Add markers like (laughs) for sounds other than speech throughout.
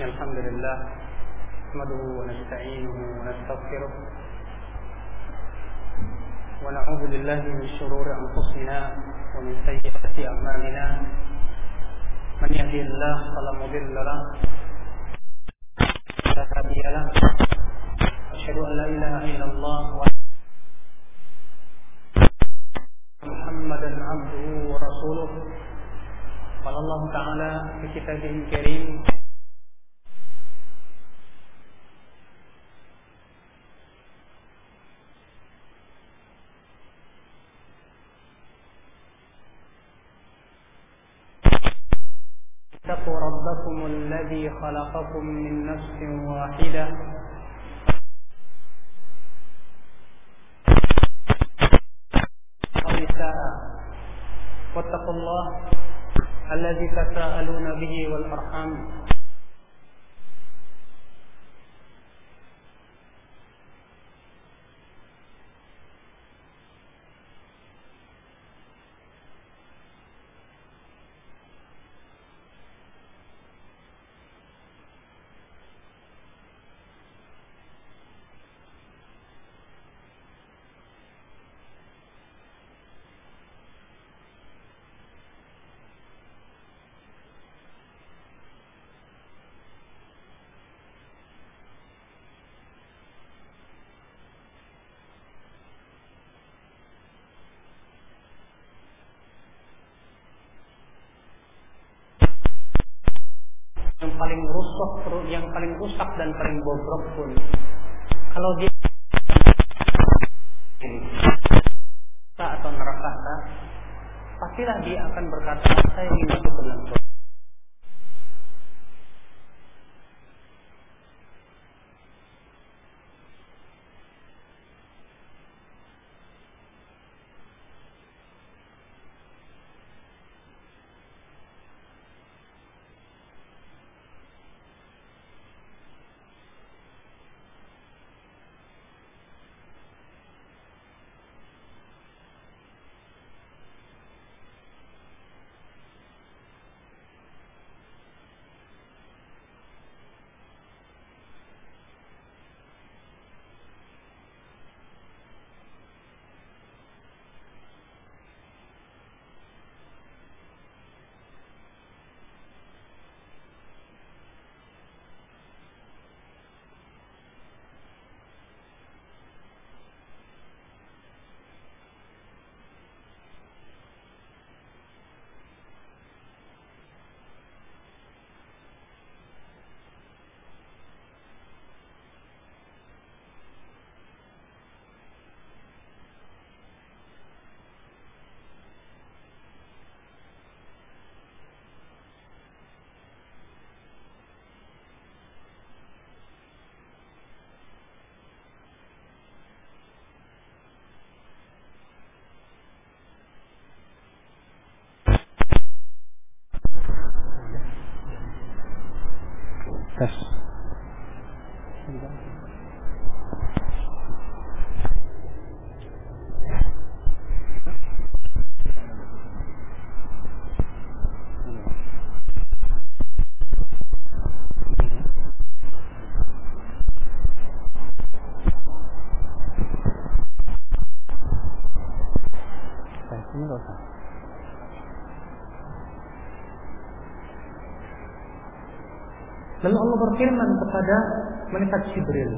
إن الحمد لله نحمده ونستعينه ونستغفره ونعوذ بالله من شرور أنفسنا ومن سيئات أعمالنا. من يهدي الله فلا مضل له ولا هادي له. أشهد أن لا إله إلا الله محمدا عبده ورسوله. قال الله تعالى في كتابه الكريم خلقكم من نفس واحدة. واتقوا الله الذي تساءلون به والأرحام. Dan paling bobrok pun. Kalau dia atau neraka pastilah dia akan berkata saya ingin berfirman kepada malaikat Jibril,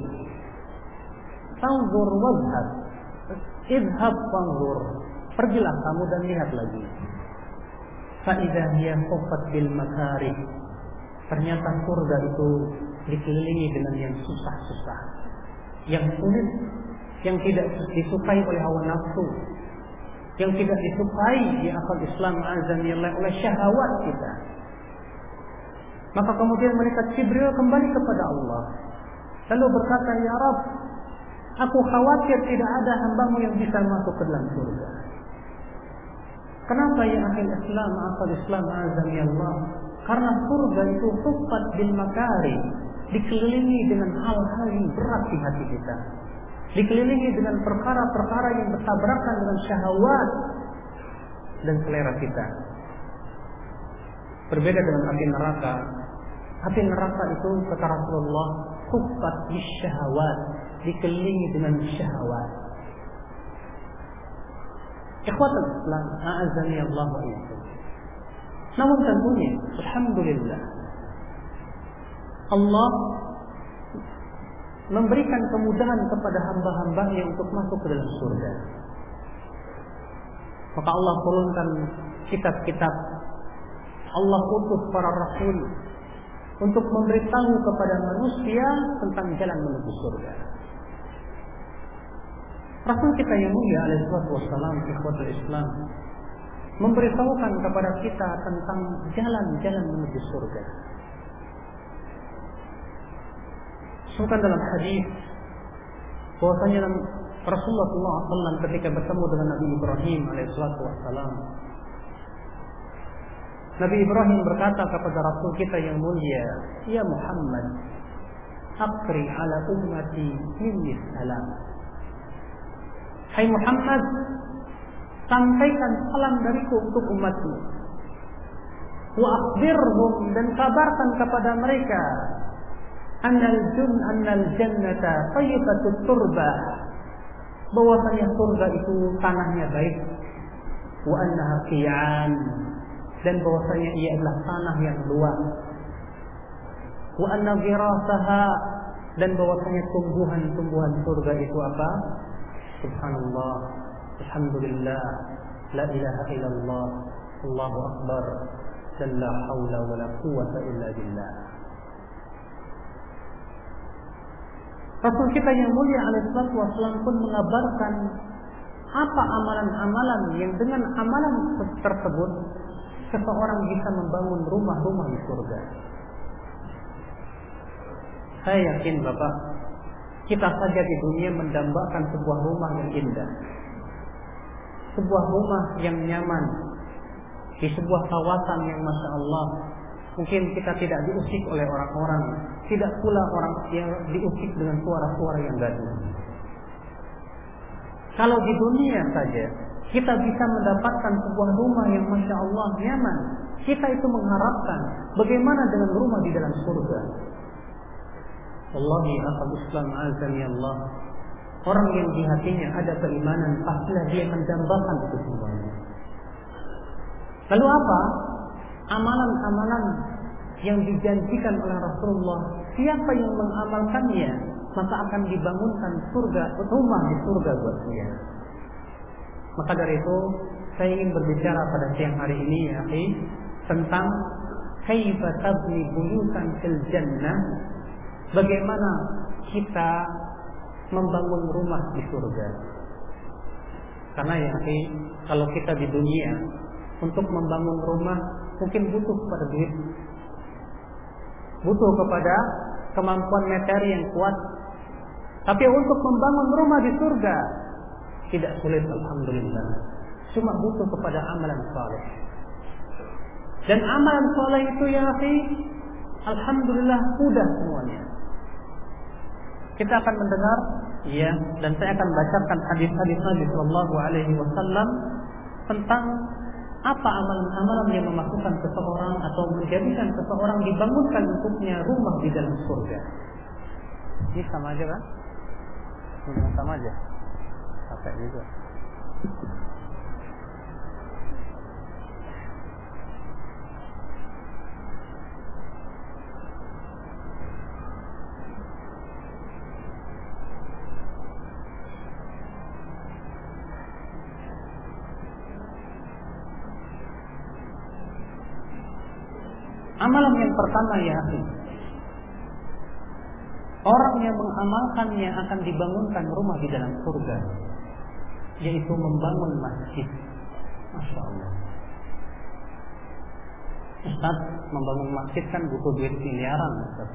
"Tanzur wazhab, idhab fanzur." Pergilah kamu dan lihat lagi. Faidah hiya khuffat bil makarih. Ternyata surga itu dikelilingi dengan yang susah-susah, yang sulit, yang tidak disukai oleh hawa nafsu, yang tidak disukai di akal Islam azan oleh syahwat kita. Maka kemudian malaikat Jibril kembali kepada Allah. Lalu berkata, Ya Rab, aku khawatir tidak ada hambamu yang bisa masuk ke dalam surga. Kenapa ya akhir Islam, asal Islam azam ya Allah? Karena surga itu tupat bil makari, dikelilingi dengan hal-hal yang berat di hati kita. Dikelilingi dengan perkara-perkara yang bertabrakan dengan syahwat dan selera kita. Berbeda dengan api neraka Api neraka itu kata Rasulullah kufat syahwat, dikelilingi dengan syahwat. Ikhwatul Islam, a'azani Allah wa Namun tentunya, Alhamdulillah, Allah memberikan kemudahan kepada hamba-hambanya untuk masuk ke dalam surga. Maka Allah turunkan kitab-kitab. Allah utus para rasul untuk memberitahu kepada manusia tentang jalan menuju surga. Rasul kita yang mulia alaihi wassalam ikhwatul Islam memberitahukan kepada kita tentang jalan-jalan menuju surga. Sebutkan dalam hadis bahwasanya Rasulullah SAW ketika bertemu dengan Nabi Ibrahim alaihissalam Nabi Ibrahim berkata kepada Rasul kita yang mulia Ya Muhammad Akri ala ummati minni salam. Hai Muhammad Sampaikan salam dariku untuk umatmu Wa akhbirhum dan kabarkan kepada mereka Annal jun annal jannata Tayyibatut turbah bahwasanya surga itu tanahnya baik. Wa annaha qiyan dan bahwasanya ia adalah tanah yang luas. Wa anna dan bahwasanya tumbuhan-tumbuhan surga itu apa? Subhanallah alhamdulillah la ilaha illallah Allahu akbar dan la haula wala quwwata illa billah. Rasul kita yang mulia alaihissalatu wassalam pun mengabarkan apa amalan-amalan yang dengan amalan tersebut seseorang bisa membangun rumah-rumah di surga. Saya yakin Bapak, kita saja di dunia mendambakan sebuah rumah yang indah. Sebuah rumah yang nyaman di sebuah kawasan yang Masya Allah Mungkin kita tidak diusik oleh orang-orang, tidak pula orang yang diusik dengan suara-suara yang gaduh. Kalau di dunia saja kita bisa mendapatkan sebuah rumah yang masya Allah nyaman, kita itu mengharapkan bagaimana dengan rumah di dalam surga. Wallahi akal Islam azan ya Allah. Orang yang di hatinya ada keimanan, pastilah dia mendambakan itu semuanya. Lalu apa? amalan-amalan yang dijanjikan oleh Rasulullah, siapa yang mengamalkannya, maka akan dibangunkan surga, rumah di surga buat dia. Maka dari itu, saya ingin berbicara pada siang hari ini ya, tentang kaifa tabni buyutan fil jannah, bagaimana kita membangun rumah di surga. Karena ya, kalau kita di dunia untuk membangun rumah mungkin butuh kepada duit. Butuh kepada kemampuan materi yang kuat. Tapi untuk membangun rumah di surga tidak sulit alhamdulillah. Cuma butuh kepada amalan saleh. Dan amalan saleh itu ya akhi, alhamdulillah mudah semuanya. Kita akan mendengar ya dan saya akan bacakan hadis-hadis Nabi sallallahu alaihi wasallam tentang apa amalan-amalan yang memasukkan seseorang atau menjadikan seseorang dibangunkan untuknya rumah di dalam surga. Ini sama aja kan? Ini sama aja. Pakai juga. Amalan yang pertama ya Orang yang mengamalkannya akan dibangunkan rumah di dalam surga Yaitu membangun masjid Masya Allah Ustaz, membangun masjid kan butuh duit miliaran Ustaz.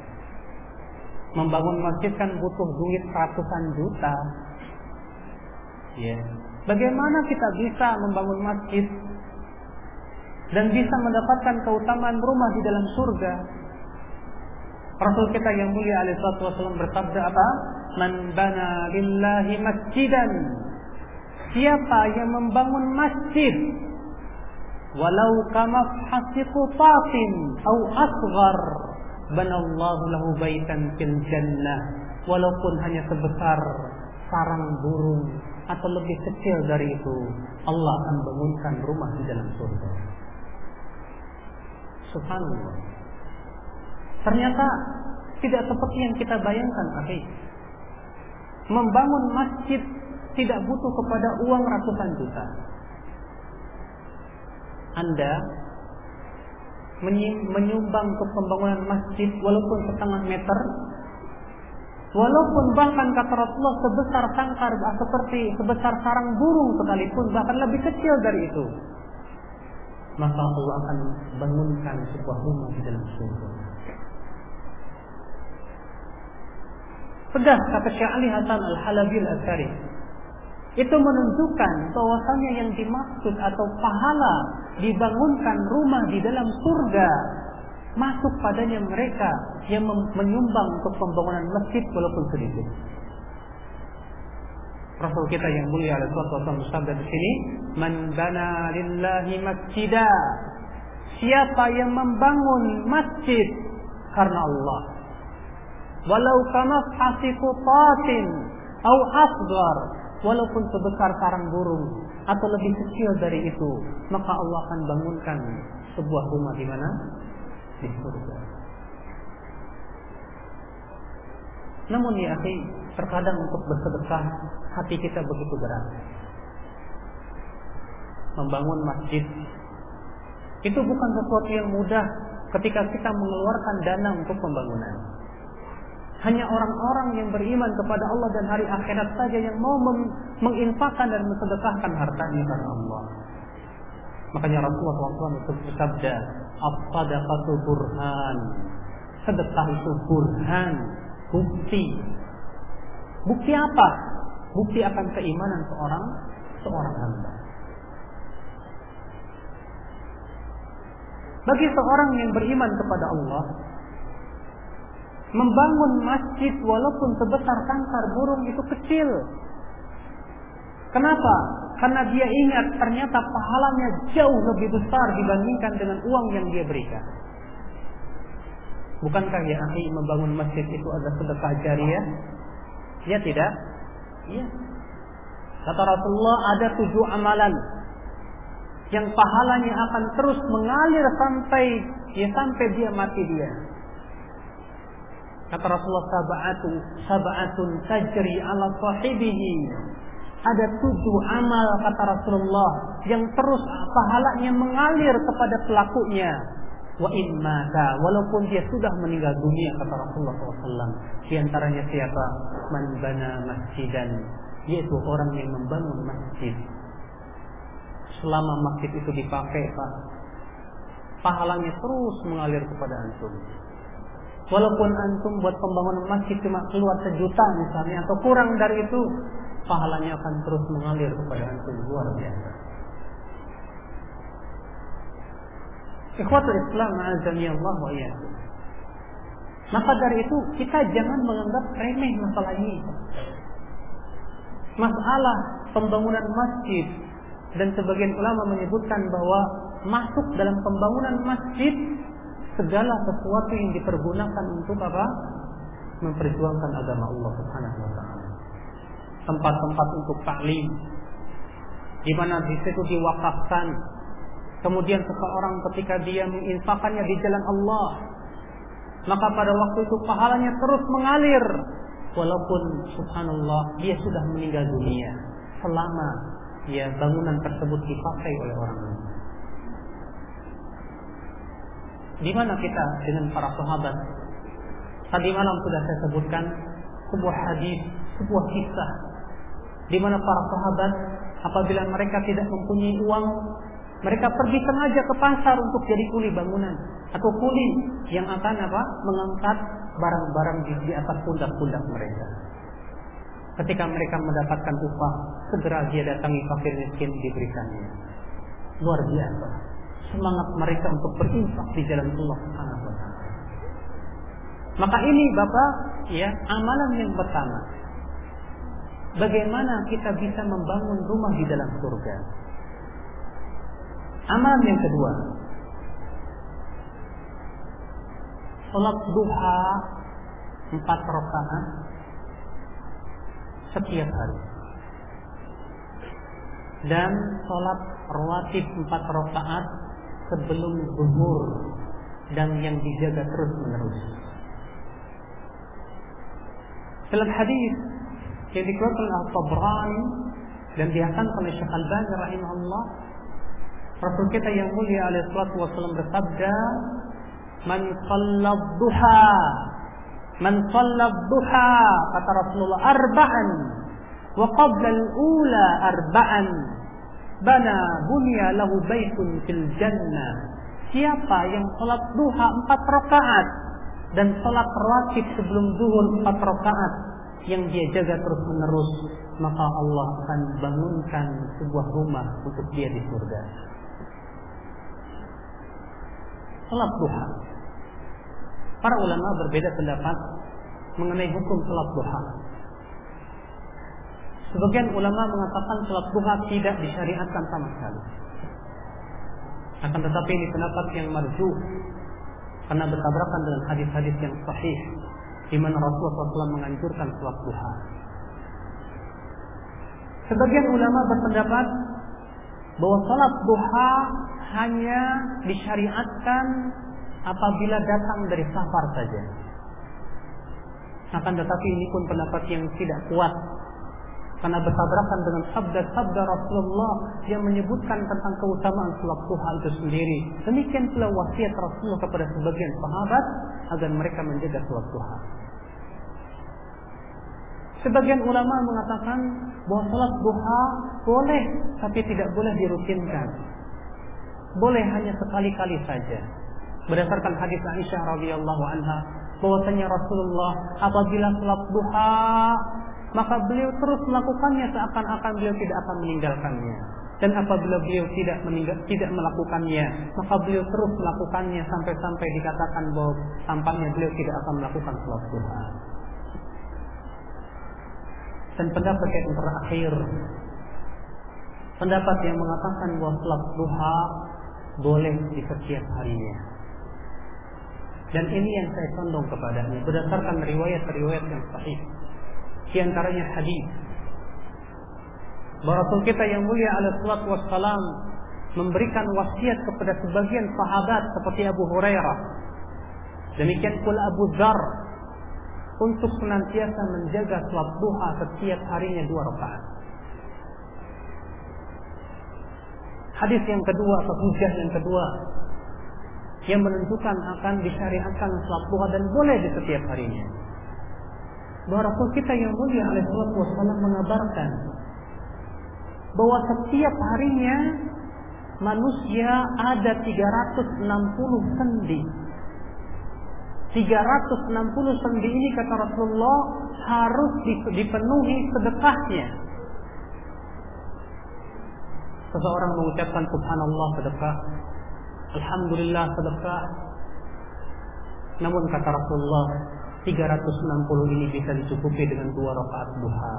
Membangun masjid kan butuh duit ratusan juta Ya. Bagaimana kita bisa membangun masjid dan bisa mendapatkan keutamaan rumah di dalam surga. Rasul kita yang mulia alaihi wasallam bersabda apa? Man bana lillahi masjidan. Siapa yang membangun masjid? Walau kama hasiqutatin atau asghar banallahu lahu baitan fil jannah. Walaupun hanya sebesar sarang burung atau lebih kecil dari itu Allah akan bangunkan rumah di dalam surga. Subhanallah. Ternyata tidak seperti yang kita bayangkan akhi. Membangun masjid tidak butuh kepada uang ratusan juta. Anda menyumbang ke pembangunan masjid walaupun setengah meter walaupun bahkan kata Rasulullah sebesar sangkar seperti sebesar sarang burung sekalipun bahkan lebih kecil dari itu maka Allah akan bangunkan sebuah rumah di dalam surga. Tegas kata Syekh Ali Hasan Al-Halabi Al-Asari itu menunjukkan bahwasanya yang dimaksud atau pahala dibangunkan rumah di dalam surga masuk padanya mereka yang menyumbang untuk pembangunan masjid walaupun sedikit. Rasul kita yang mulia alaihi wasallam bersabda di sini, "Man lillahi masjida." Siapa yang membangun masjid karena Allah. Walau kama fasifutatin au asghar walaupun sebesar sarang burung atau lebih kecil dari itu, maka Allah akan bangunkan sebuah rumah di mana? Di surga. Namun ya akhi, terkadang untuk bersedekah hati kita begitu berat. Membangun masjid itu bukan sesuatu yang mudah ketika kita mengeluarkan dana untuk pembangunan. Hanya orang-orang yang beriman kepada Allah dan hari akhirat saja yang mau menginfakkan dan mensedekahkan hartanya karena Allah. Makanya Rasulullah SAW bersabda, "As-sadaqatu burhan." Sedekah itu burhan, bukti. Bukti apa? Bukti akan keimanan seorang seorang hamba. Bagi seorang yang beriman kepada Allah, Membangun masjid walaupun sebesar sangkar burung itu kecil. Kenapa? Karena dia ingat ternyata pahalanya jauh lebih besar dibandingkan dengan uang yang dia berikan. Bukankah ya akhi membangun masjid itu ada sedekah jariah? Ya tidak? Iya. Kata Rasulullah ada tujuh amalan yang pahalanya akan terus mengalir sampai ya sampai dia mati dia. Kata Rasulullah sab'atun sab'atun tajri ala sahibihi. Ada tujuh amal kata Rasulullah yang terus pahalanya mengalir kepada pelakunya. Wa in mata walaupun dia sudah meninggal dunia kata Rasulullah SAW. Di antaranya siapa? Man bana masjidan yaitu orang yang membangun masjid. Selama masjid itu dipakai, Pak, pahalanya terus mengalir kepada antum. Walaupun antum buat pembangunan masjid cuma keluar sejuta misalnya atau kurang dari itu, pahalanya akan terus mengalir kepada antum luar biasa. Ikhwatul Islam azami Allah wa Maka dari itu kita jangan menganggap remeh masalah ini. Masalah pembangunan masjid dan sebagian ulama menyebutkan bahwa masuk dalam pembangunan masjid segala sesuatu yang dipergunakan untuk apa? Memperjuangkan agama Allah Subhanahu wa taala. Tempat-tempat untuk taklim di mana di situ diwakafkan. Kemudian seseorang ketika dia menginfakannya di jalan Allah, maka pada waktu itu pahalanya terus mengalir walaupun subhanallah dia sudah meninggal dunia selama ya bangunan tersebut dipakai oleh orang lain. Di mana kita dengan para sahabat? Tadi malam sudah saya sebutkan sebuah hadis, sebuah kisah di mana para sahabat apabila mereka tidak mempunyai uang, mereka pergi sengaja ke pasar untuk jadi kuli bangunan atau kuli yang akan apa? mengangkat barang-barang di, di atas pundak-pundak mereka. Ketika mereka mendapatkan upah, segera dia datangi fakir miskin diberikannya. Luar biasa semangat mereka untuk berinfak di jalan Allah Subhanahu wa. Maka ini Bapak ya, amalan yang pertama. Bagaimana kita bisa membangun rumah di dalam surga? Amalan yang kedua. sholat duha empat rakaat setiap hari dan sholat rawatib empat rakaat sebelum zuhur dan yang dijaga terus menerus. Dalam hadis yang dikeluarkan oleh Al-Tabrani dan dihasan oleh Syekh Al-Bani rahimahullah, Rasul kita yang mulia alaihi salatu wasallam bersabda, "Man shallad duha, man shallad duha," kata Rasulullah, "arba'an wa qabla al-ula arba'an." Bana bunya lahu baitun fil jannah. Siapa yang sholat duha empat rakaat dan sholat rawatib sebelum zuhur empat rakaat yang dia jaga terus menerus, maka Allah akan bangunkan sebuah rumah untuk dia di surga. Sholat duha. Para ulama berbeda pendapat mengenai hukum sholat duha. Sebagian ulama mengatakan sholat duha tidak disyariatkan sama sekali. Akan tetapi ini pendapat yang marju karena bertabrakan dengan hadis-hadis yang sahih di mana Rasulullah SAW menganjurkan sholat duha. Sebagian ulama berpendapat bahwa sholat duha hanya disyariatkan apabila datang dari safar saja. Akan tetapi ini pun pendapat yang tidak kuat karena bertabrakan dengan sabda-sabda Rasulullah yang menyebutkan tentang keutamaan sholat duha itu sendiri. Demikian pula wasiat Rasulullah kepada sebagian sahabat agar mereka menjaga sholat duha. Sebagian ulama mengatakan bahwa sholat duha boleh tapi tidak boleh dirutinkan. Boleh hanya sekali-kali saja. Berdasarkan hadis Aisyah radhiyallahu anha bahwasanya Rasulullah apabila sholat duha maka beliau terus melakukannya seakan-akan beliau tidak akan meninggalkannya. Dan apabila beliau tidak meninggal, tidak melakukannya, maka beliau terus melakukannya sampai-sampai dikatakan bahwa tampaknya beliau tidak akan melakukan sholat duha. Dan pendapat yang terakhir, pendapat yang mengatakan bahwa sholat duha boleh di setiap harinya. Dan ini yang saya condong kepadanya berdasarkan riwayat-riwayat yang sahih. Di antaranya hadis bahwa Rasul kita yang mulia alaihi wassalam memberikan wasiat kepada sebagian sahabat seperti Abu Hurairah demikian pula Abu Dzar untuk senantiasa menjaga salat duha setiap harinya dua rakaat. Hadis yang kedua atau hujah yang kedua yang menentukan akan disyariatkan salat duha dan boleh di setiap harinya. Bahwa Rasul kita yang mulia alaihissalatu mengabarkan bahwa setiap harinya manusia ada 360 sendi. 360 sendi ini kata Rasulullah harus dipenuhi sedekahnya. Seseorang mengucapkan subhanallah sedekah, alhamdulillah sedekah. Namun kata Rasulullah 360 ini bisa dicukupi dengan dua rakaat duha.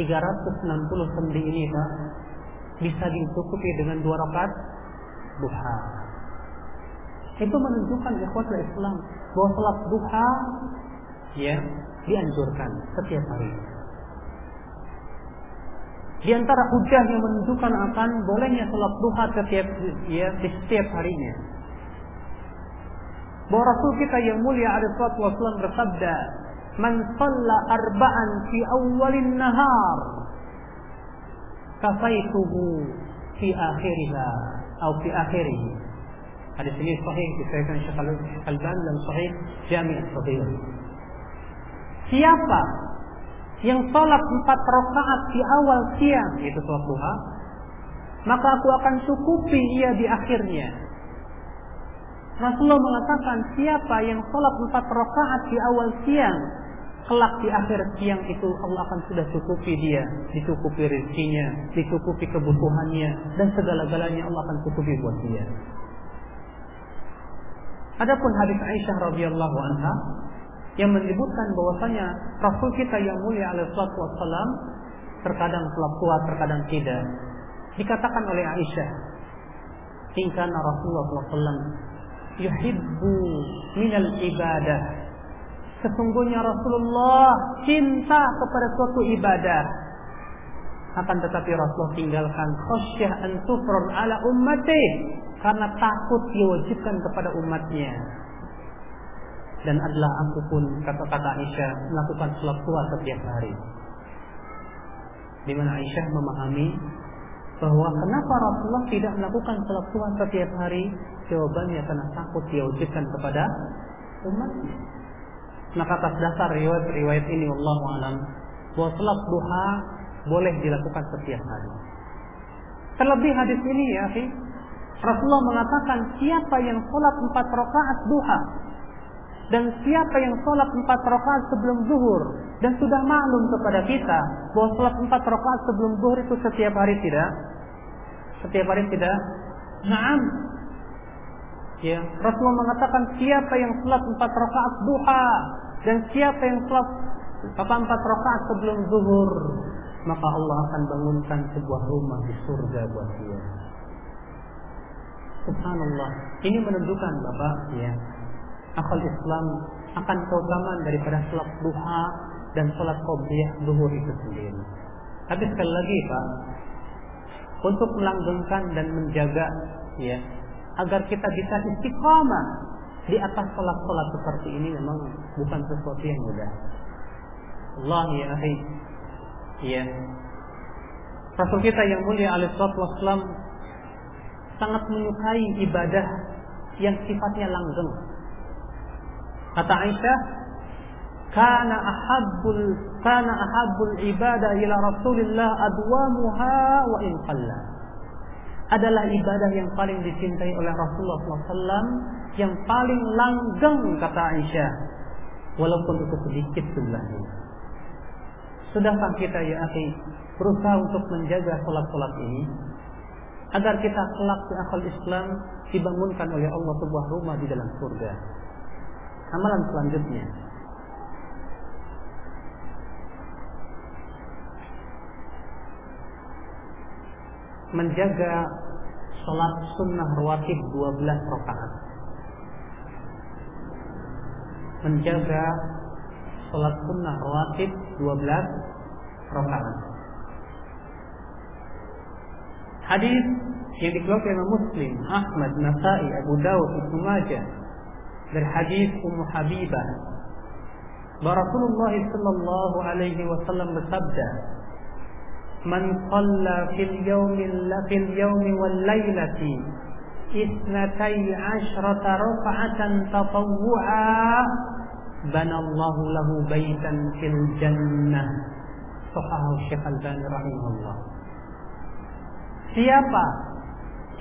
360 sendi ini Pak bisa dicukupi dengan dua rakaat duha. Itu menunjukkan ikhwatul Islam bahwa salat duha ya dianjurkan setiap hari. Di antara hujah yang menunjukkan akan bolehnya salat duha setiap ya di setiap harinya. Bahwa Rasul kita yang mulia alaihi salatu wasallam bersabda, "Man shalla arba'an fi awwalin nahar kafaituhu fi akhiriha atau fi akhirih." Hadis ini sahih disahihkan Syekh Al-Albani dalam sahih Jami' Sahih. Siapa yang sholat empat rakaat di awal siang itu sholat duha, maka aku akan cukupi ia di akhirnya. Rasulullah mengatakan siapa yang sholat empat rakaat di awal siang, kelak di akhir siang itu Allah akan sudah cukupi dia, dicukupi rezekinya, dicukupi kebutuhannya, dan segala-galanya Allah akan cukupi buat dia. Adapun hadis Aisyah radhiyallahu anha yang menyebutkan bahwasanya Rasul kita yang mulia alaihi wassalam terkadang sholat kuat, terkadang tidak. Dikatakan oleh Aisyah, "Ingkana Rasulullah SAW yuhibbu minal ibadah. Sesungguhnya Rasulullah cinta kepada suatu ibadah. Akan tetapi Rasulullah tinggalkan khasyah an tufron ala ummati karena takut diwajibkan kepada umatnya. Dan adalah aku pun kata-kata Aisyah melakukan sholat tua setiap hari. Di mana Aisyah memahami bahwa kenapa Rasulullah tidak melakukan sholat tua setiap hari? Jawabannya karena takut diwajibkan kepada umatnya. Maka atas dasar riwayat-riwayat ini Allah alam bahwa sholat duha boleh dilakukan setiap hari. Terlebih hadis ini ya, Rasulullah mengatakan siapa yang sholat empat rakaat duha dan siapa yang sholat empat rakaat sebelum zuhur dan sudah maklum kepada kita bahwa sholat empat rakaat sebelum zuhur itu setiap hari tidak setiap hari tidak naam ya Rasulullah mengatakan siapa yang sholat empat rakaat duha dan siapa yang sholat apa empat rakaat sebelum zuhur maka Allah akan bangunkan sebuah rumah di surga buat dia Subhanallah ini menunjukkan Bapak ya akal Islam akan keutamaan daripada sholat duha dan sholat qobliyah duhur itu sendiri. Tapi sekali lagi Pak, untuk melanggengkan dan menjaga ya agar kita bisa istiqamah di atas sholat-sholat seperti ini memang bukan sesuatu yang mudah. Allah ya akhi. Ya. Rasul kita yang mulia alaihi wasallam sangat menyukai ibadah yang sifatnya langgeng Kata Aisyah, kana ahabbul kana ahabbul ibadah ila Rasulillah adwamuha wa in qalla. Adalah ibadah yang paling dicintai oleh Rasulullah SAW yang paling langgeng kata Aisyah. Walaupun itu sedikit jumlahnya. Sudahkah kita ya akhi berusaha untuk menjaga sholat-sholat ini? Agar kita kelak di akal Islam dibangunkan oleh Allah sebuah rumah di dalam surga. Amalan selanjutnya menjaga sholat sunnah rawatib 12 rakaat. Menjaga sholat sunnah rawatib 12 rakaat. Hadis yang dikeluarkan oleh Muslim, Ahmad, Nasai, Abu Dawud, Ibnu Majah dari hadis Ummu Habibah. Rasulullah sallallahu alaihi wasallam bersabda Man qalla fil yawmi fil yawmi wal lailati isnatai ashrata raka'atan tatawwu'a banallahu lahu baitan fil jannah sahahu Syekh Al-Albani rahimahullah Siapa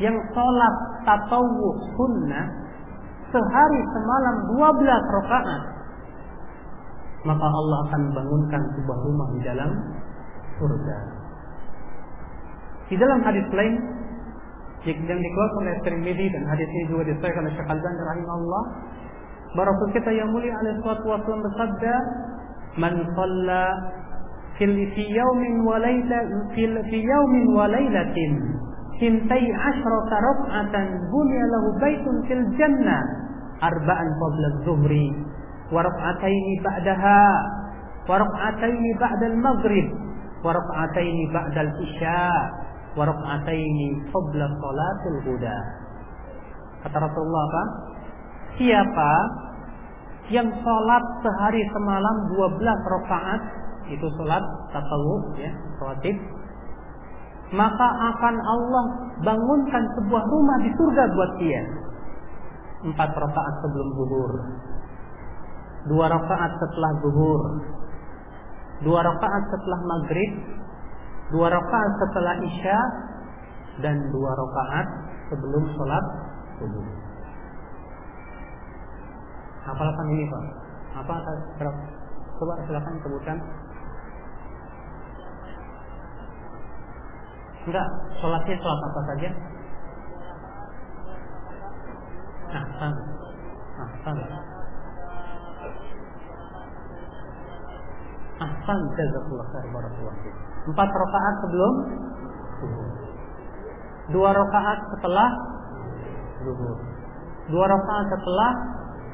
yang salat tatawwu sunnah sehari semalam 12 rakaat maka Allah akan bangunkan sebuah rumah di dalam surga. Di dalam hadis lain yang dikeluarkan oleh Tirmidzi dan hadis ini juga disahkan oleh Syekh Al-Albani rahimahullah Rasul kita yang mulia alaihi salatu wasallam bersabda man shalla fil fi yawmin wa laylatin fil fi yawmin wa laylatin sintai asyrata rak'atan bunya lahu baitun fil jannah arba'an qabla zuhri wa rak'ataini ba'daha wa rak'ataini ba'da al-maghrib wa rak'ataini ba'da al-isya wa rak'ataini qabla salatul huda kata Rasulullah apa siapa yang sholat sehari semalam 12 rakaat itu sholat tatawuf ya rawatib maka akan Allah bangunkan sebuah rumah di surga buat dia. Empat rakaat sebelum zuhur, dua rakaat setelah zuhur, dua rakaat setelah maghrib, dua rakaat setelah isya, dan dua rakaat sebelum sholat subuh. Hafalkan ini pak. Apa? Coba silakan sebutkan. Enggak, sholatnya sholat apa saja? Ahsan. Ahsan. Ahsan jazakallah khair barakallahu Empat rakaat sebelum Dua rakaat setelah dua rakaat setelah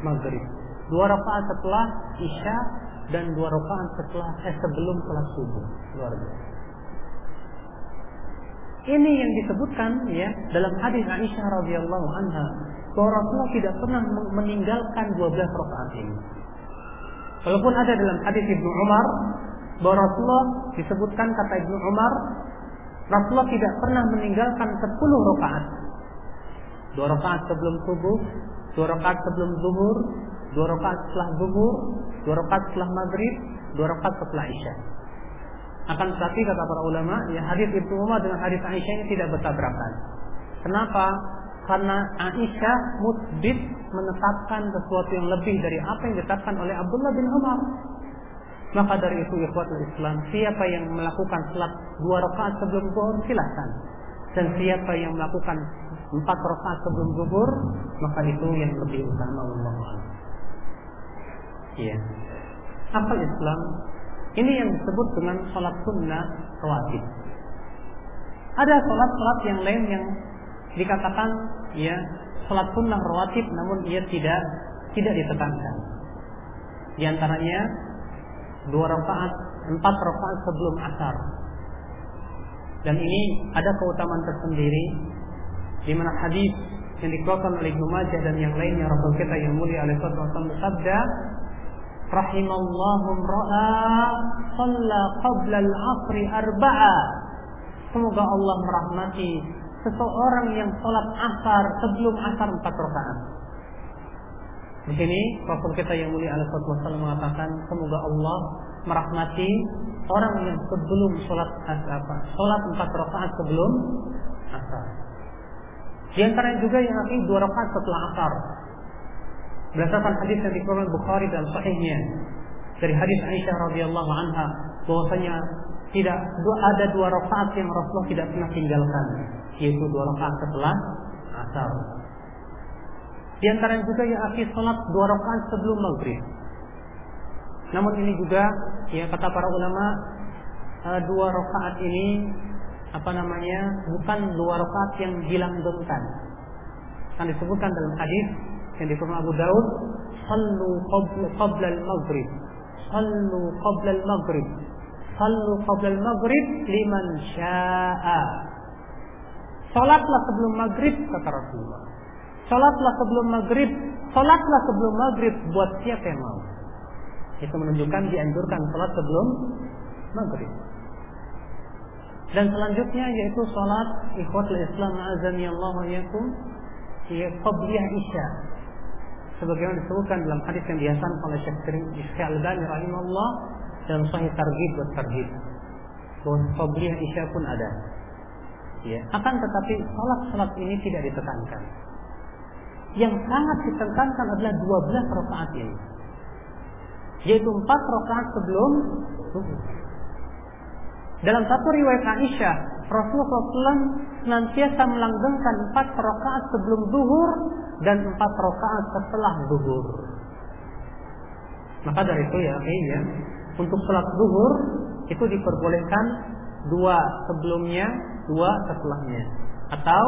maghrib, dua rakaat setelah isya, dan dua rakaat setelah eh, sebelum sholat subuh. Luar biasa. Ini yang disebutkan ya dalam hadis Aisyah radhiyallahu anha bahwa Rasulullah tidak pernah meninggalkan 12 rakaat ini. Walaupun ada dalam hadis Ibnu Umar bahwa Rasulullah disebutkan kata Ibnu Umar Rasulullah tidak pernah meninggalkan 10 rakaat. Dua rakaat sebelum subuh, dua rakaat sebelum zuhur, dua rakaat setelah zuhur, dua rakaat setelah maghrib, dua rakaat setelah isya. Akan tetapi kata para ulama, ya hadis Ibnu Umar dengan hadis Aisyah ini tidak bertabrakan. Kenapa? Karena Aisyah musbit menetapkan sesuatu yang lebih dari apa yang ditetapkan oleh Abdullah bin Umar. Maka dari itu ikhwatul Islam, siapa yang melakukan salat dua rakaat sebelum zuhur silahkan. Dan siapa yang melakukan empat rakaat sebelum zuhur, maka itu yang lebih utama Allah. Iya. Apa Islam? Ini yang disebut dengan salat sunnah rawatib. Ada salat-salat yang lain yang dikatakan ya salat sunnah rawatib namun ia tidak tidak ditekankan. Di antaranya dua rakaat, empat rakaat sebelum asar. Dan ini ada keutamaan tersendiri di mana hadis yang dikeluarkan oleh Ibnu Majah dan yang lainnya Rasul kita yang mulia alaihi wasallam bersabda rahimallahu ra'a shalla qabla al-'asr arba'a semoga Allah merahmati seseorang yang sholat asar sebelum asar empat rakaat di sini Rasul kita yang mulia alaihi wasallam mengatakan semoga Allah merahmati orang yang sebelum sholat apa? Sholat empat rakaat sebelum asar. Di antaranya juga yang nanti dua rakaat setelah asar. Berdasarkan hadis yang dikeluarkan Bukhari dan Sahihnya dari hadis Aisyah radhiyallahu anha bahwasanya tidak ada dua rakaat yang Rasulullah tidak pernah tinggalkan, yaitu dua rakaat setelah asar. Di antara juga yang akhir salat dua rakaat sebelum maghrib. Namun ini juga ya kata para ulama eh, dua rakaat ini apa namanya bukan dua rakaat yang dilanggengkan. Kan disebutkan dalam hadis yang dikutip Abu Daud, "Sallu qabla qabla al-maghrib." Sallu qabla al-maghrib. Sallu qabla al-maghrib liman syaa. Salatlah sebelum maghrib kata Rasulullah. Salatlah sebelum maghrib, salatlah sebelum maghrib buat siapa yang mau. Itu menunjukkan dianjurkan salat sebelum maghrib. Dan selanjutnya yaitu salat ikhwatul Islam azani Allah yakum ya qabliyah isya. Sebagaimana disebutkan dalam hadis yang dihasan oleh Syekh Al-Albani rahimahullah dalam sahih targhib tarhib. Bahwa qabliyah isya pun ada. Ya, akan tetapi salat-salat ini tidak ditekankan yang sangat ditekankan adalah 12 rakaat ini. Yaitu 4 rakaat sebelum. Dalam satu riwayat Aisyah, Rasulullah SAW senantiasa melanggengkan 4 rakaat sebelum zuhur dan 4 rakaat setelah zuhur. Maka dari itu ya, ya untuk sholat zuhur itu diperbolehkan dua sebelumnya, dua setelahnya, atau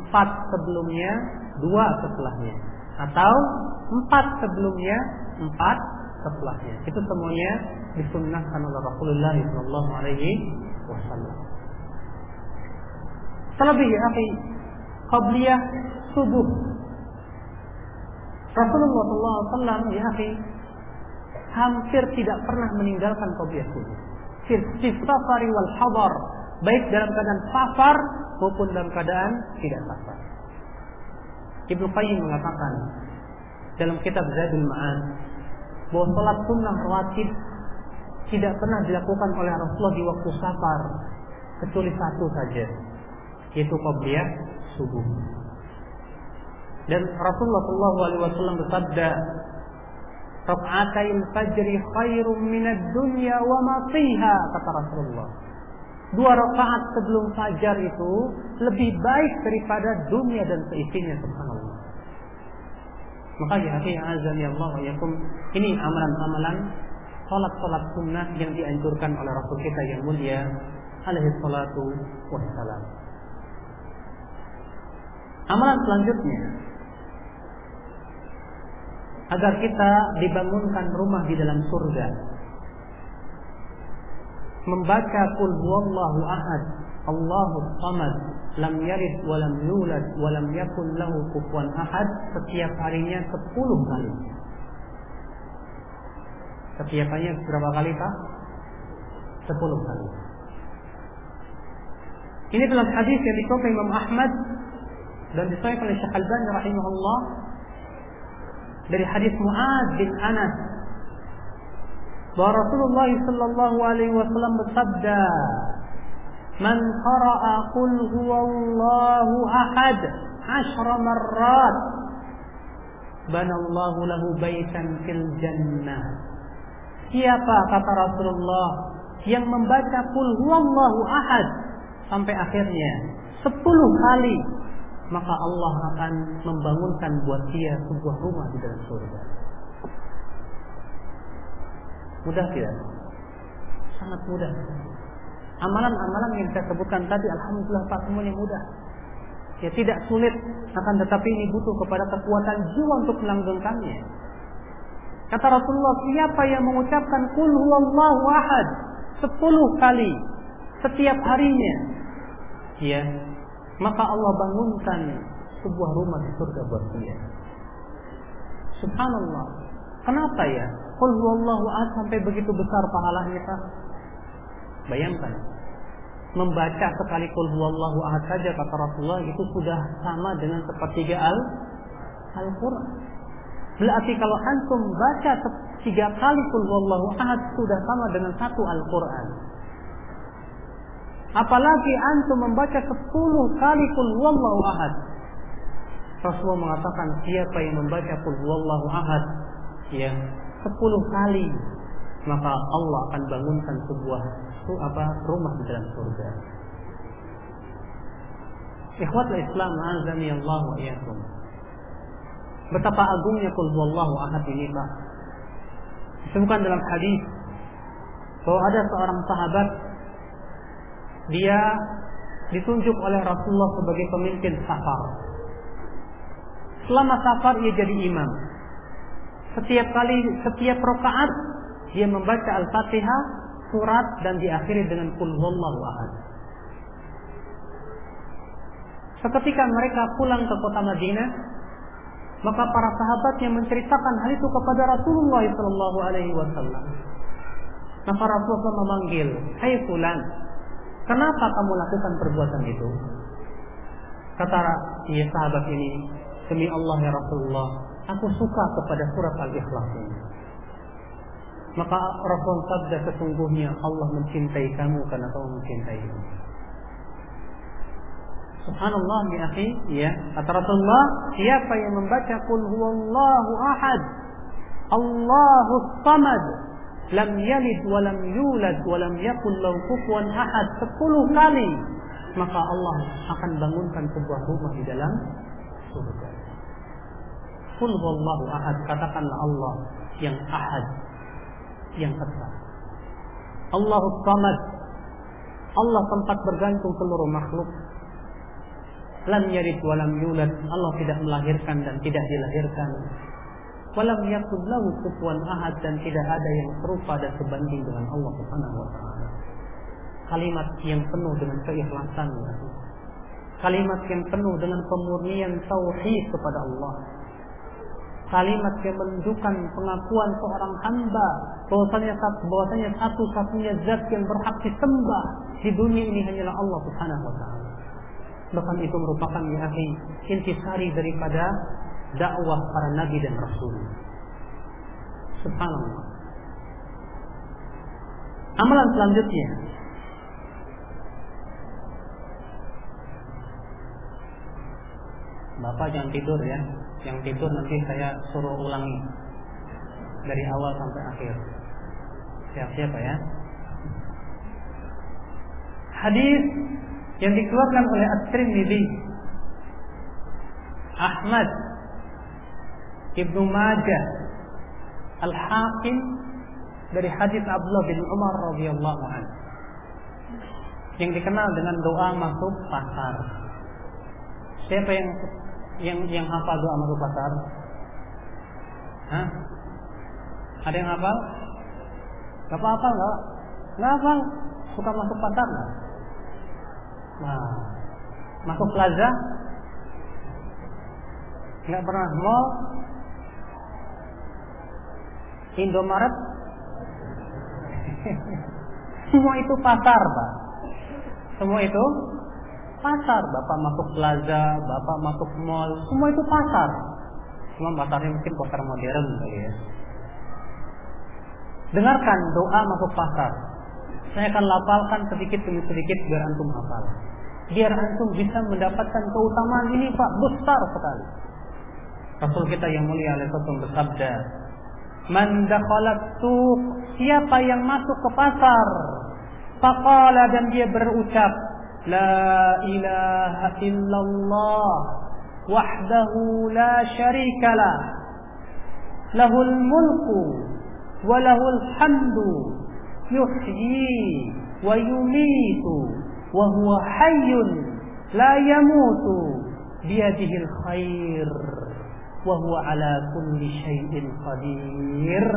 empat sebelumnya, dua setelahnya atau empat sebelumnya empat setelahnya itu semuanya disunnahkan oleh Rasulullah Shallallahu Alaihi Wasallam. Terlebih ya, qabliyah subuh. Rasulullah SAW ya akhi, hampir tidak pernah meninggalkan qabliyah subuh. Fi safari wal hadar, baik dalam keadaan safar maupun dalam keadaan tidak safar. Ibnu Qayyim mengatakan dalam kitab Zadul Ma'ad bahwa salat sunnah rawatib tidak pernah dilakukan oleh Rasulullah di waktu safar kecuali satu saja yaitu qabliyah subuh. Dan Rasulullah Shallallahu alaihi wasallam bersabda, "Raka'atain fajri khairum minad dunya wa ma fiha," kata Rasulullah dua rakaat sebelum fajar itu lebih baik daripada dunia dan seisinya subhanallah. Maka ya azan ya Allah yakum ini amalan-amalan salat-salat sunnah yang dianjurkan oleh Rasul kita yang mulia alaihi salatu wassalam. Amalan selanjutnya agar kita dibangunkan rumah di dalam surga. Membaca kul huwallahu ahad, Allahu samad, lam yalid wa lam yulad wa lam yakul lahu kufuwan ahad setiap harinya 10 kali. Setiap harinya berapa kali Pak? 10 kali. Ini dalam hadis yang dikutip Imam Ahmad dan disahihkan oleh Syekh Al-Albani rahimahullah dari hadis Muaz bin Anas bahwa Rasulullah sallallahu alaihi wasallam bersabda Man qara'a qul huwallahu ahad ashra marrat banallahu lahu baitan fil jannah Siapa kata Rasulullah yang membaca qul huwallahu ahad sampai akhirnya sepuluh kali maka Allah akan membangunkan buat dia sebuah rumah di dalam surga. Mudah tidak? Sangat mudah. Amalan-amalan yang saya sebutkan tadi, alhamdulillah Pak semuanya mudah. Ya tidak sulit, akan tetapi ini butuh kepada kekuatan jiwa untuk melanggengkannya. Kata Rasulullah, siapa yang mengucapkan kul huwallahu ahad sepuluh kali setiap harinya, ya maka Allah bangunkan sebuah rumah di surga buat dia. Subhanallah. Kenapa ya? Qul huwallahu ahad sampai begitu besar pahalanya Pak? Bayangkan. Membaca sekali qul huwallahu ahad saja kata Rasulullah itu sudah sama dengan sepertiga al Al-Qur'an. Berarti kalau antum baca tiga kali qul huwallahu ahad sudah sama dengan satu Al-Qur'an. Apalagi antum membaca sepuluh kali kul huwallahu ahad. Rasulullah mengatakan siapa yang membaca kul huwallahu ahad ya sepuluh kali maka Allah akan bangunkan sebuah su apa rumah di dalam surga. Ikhwatul Islam azani Allah wa iyyakum. Betapa agungnya kul huwallahu ahad ini Pak. Disebutkan dalam hadis bahwa ada seorang sahabat dia ditunjuk oleh Rasulullah sebagai pemimpin safar. Selama safar ia jadi imam. Setiap kali, setiap rakaat dia membaca Al-Fatihah, surat dan diakhiri dengan Qul huwallahu ahad. Seketika mereka pulang ke kota Madinah, maka para sahabatnya menceritakan hal itu kepada Rasulullah Sallallahu Alaihi Wasallam. Maka Rasulullah memanggil, Hai fulan, Kenapa kamu lakukan perbuatan itu? Kata ya sahabat ini, demi Allah ya Rasulullah, aku suka kepada surat Al-Ikhlas ini. Maka Rasul sabda sesungguhnya Allah mencintai kamu karena kamu mencintai ini. Subhanallah ya akhi, ya. Kata Rasulullah, siapa yang membaca kul huwallahu ahad, Allahu samad, lam yalid wa lam yulad wa lam yakul lahu kufuwan ahad 10 kali maka Allah akan bangunkan sebuah rumah di dalam surga. Qul huwallahu ahad katakanlah Allah yang ahad yang esa. Allahu samad Allah tempat bergantung seluruh makhluk. Lam yalid wa lam yulad Allah tidak melahirkan dan tidak dilahirkan Walam yakun lahu ahad dan tidak ada yang serupa dan sebanding dengan Allah Subhanahu wa taala. Kalimat yang penuh dengan keikhlasan. Kalimat yang penuh dengan pemurnian tauhid kepada Allah. Kalimat yang menunjukkan pengakuan seorang hamba bahwasanya bahwasanya satu-satunya zat yang berhak disembah di dunia ini hanyalah Allah Subhanahu wa taala. Bahkan itu merupakan ya akhi intisari daripada dakwah para nabi dan rasul. Subhanallah. Amalan selanjutnya Bapak jangan tidur ya Yang tidur nanti saya suruh ulangi. Dari awal sampai akhir. Siap-siap ya? Hadis yang dikeluarkan oleh At-Tirmidzi Ahmad Ibnu Majah Al-Hakim dari hadis Abdullah bin Umar radhiyallahu anhu. Yang dikenal dengan doa masuk pasar. Siapa yang yang yang hafal doa masuk pasar? Hah? Ada yang hafal? Gak apa-apa nggak? Nggak hafal? Suka masuk pasar nggak? Nah, masuk plaza? Nggak pernah mall? Indomaret? (laughs) Semua itu pasar, Pak. Semua itu pasar. Bapak masuk plaza, Bapak masuk mall, semua itu pasar. Cuma pasarnya mungkin pasar modern kali ya. Dengarkan doa masuk pasar. Saya akan lapalkan sedikit demi sedikit biar antum hafal. Biar antum bisa mendapatkan keutamaan ini Pak besar sekali. Rasul kita yang mulia alaihi bersabda, "Man siapa yang masuk ke pasar, faqala dan dia berucap, illallah wahdahu la syarikalah, lahul mulku wa lahul hamdu yuhyi wa yumitu wa huwa hayyun la yamutu biyadihil khair wa huwa ala kulli syai'in qadir.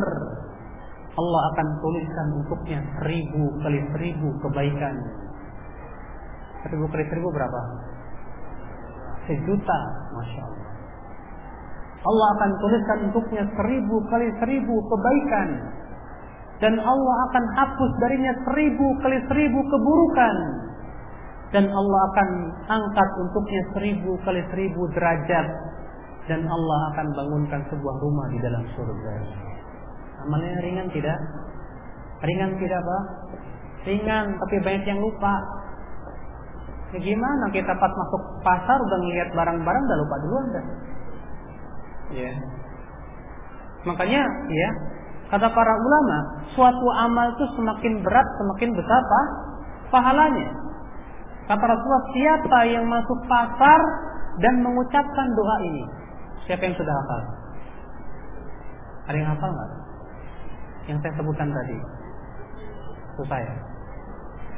Allah akan tuliskan untuknya seribu kali seribu kebaikan seribu kali seribu berapa? sejuta Masya Allah Allah akan tuliskan untuknya seribu kali seribu kebaikan dan Allah akan hapus darinya seribu kali seribu keburukan dan Allah akan angkat untuknya seribu kali seribu derajat dan Allah akan bangunkan sebuah rumah di dalam surga. Amalnya ringan tidak? Ringan tidak pak? Ringan, tapi banyak yang lupa. Ya gimana kita pas masuk pasar udah ngeliat barang-barang udah lupa duluan dah. Ya. Makanya ya kata para ulama suatu amal itu semakin berat semakin besar pak pahalanya. Kata Rasulullah siapa yang masuk pasar dan mengucapkan doa ini Siapa yang sudah hafal? Ada yang hafal nggak? Yang saya sebutkan tadi. Itu saya.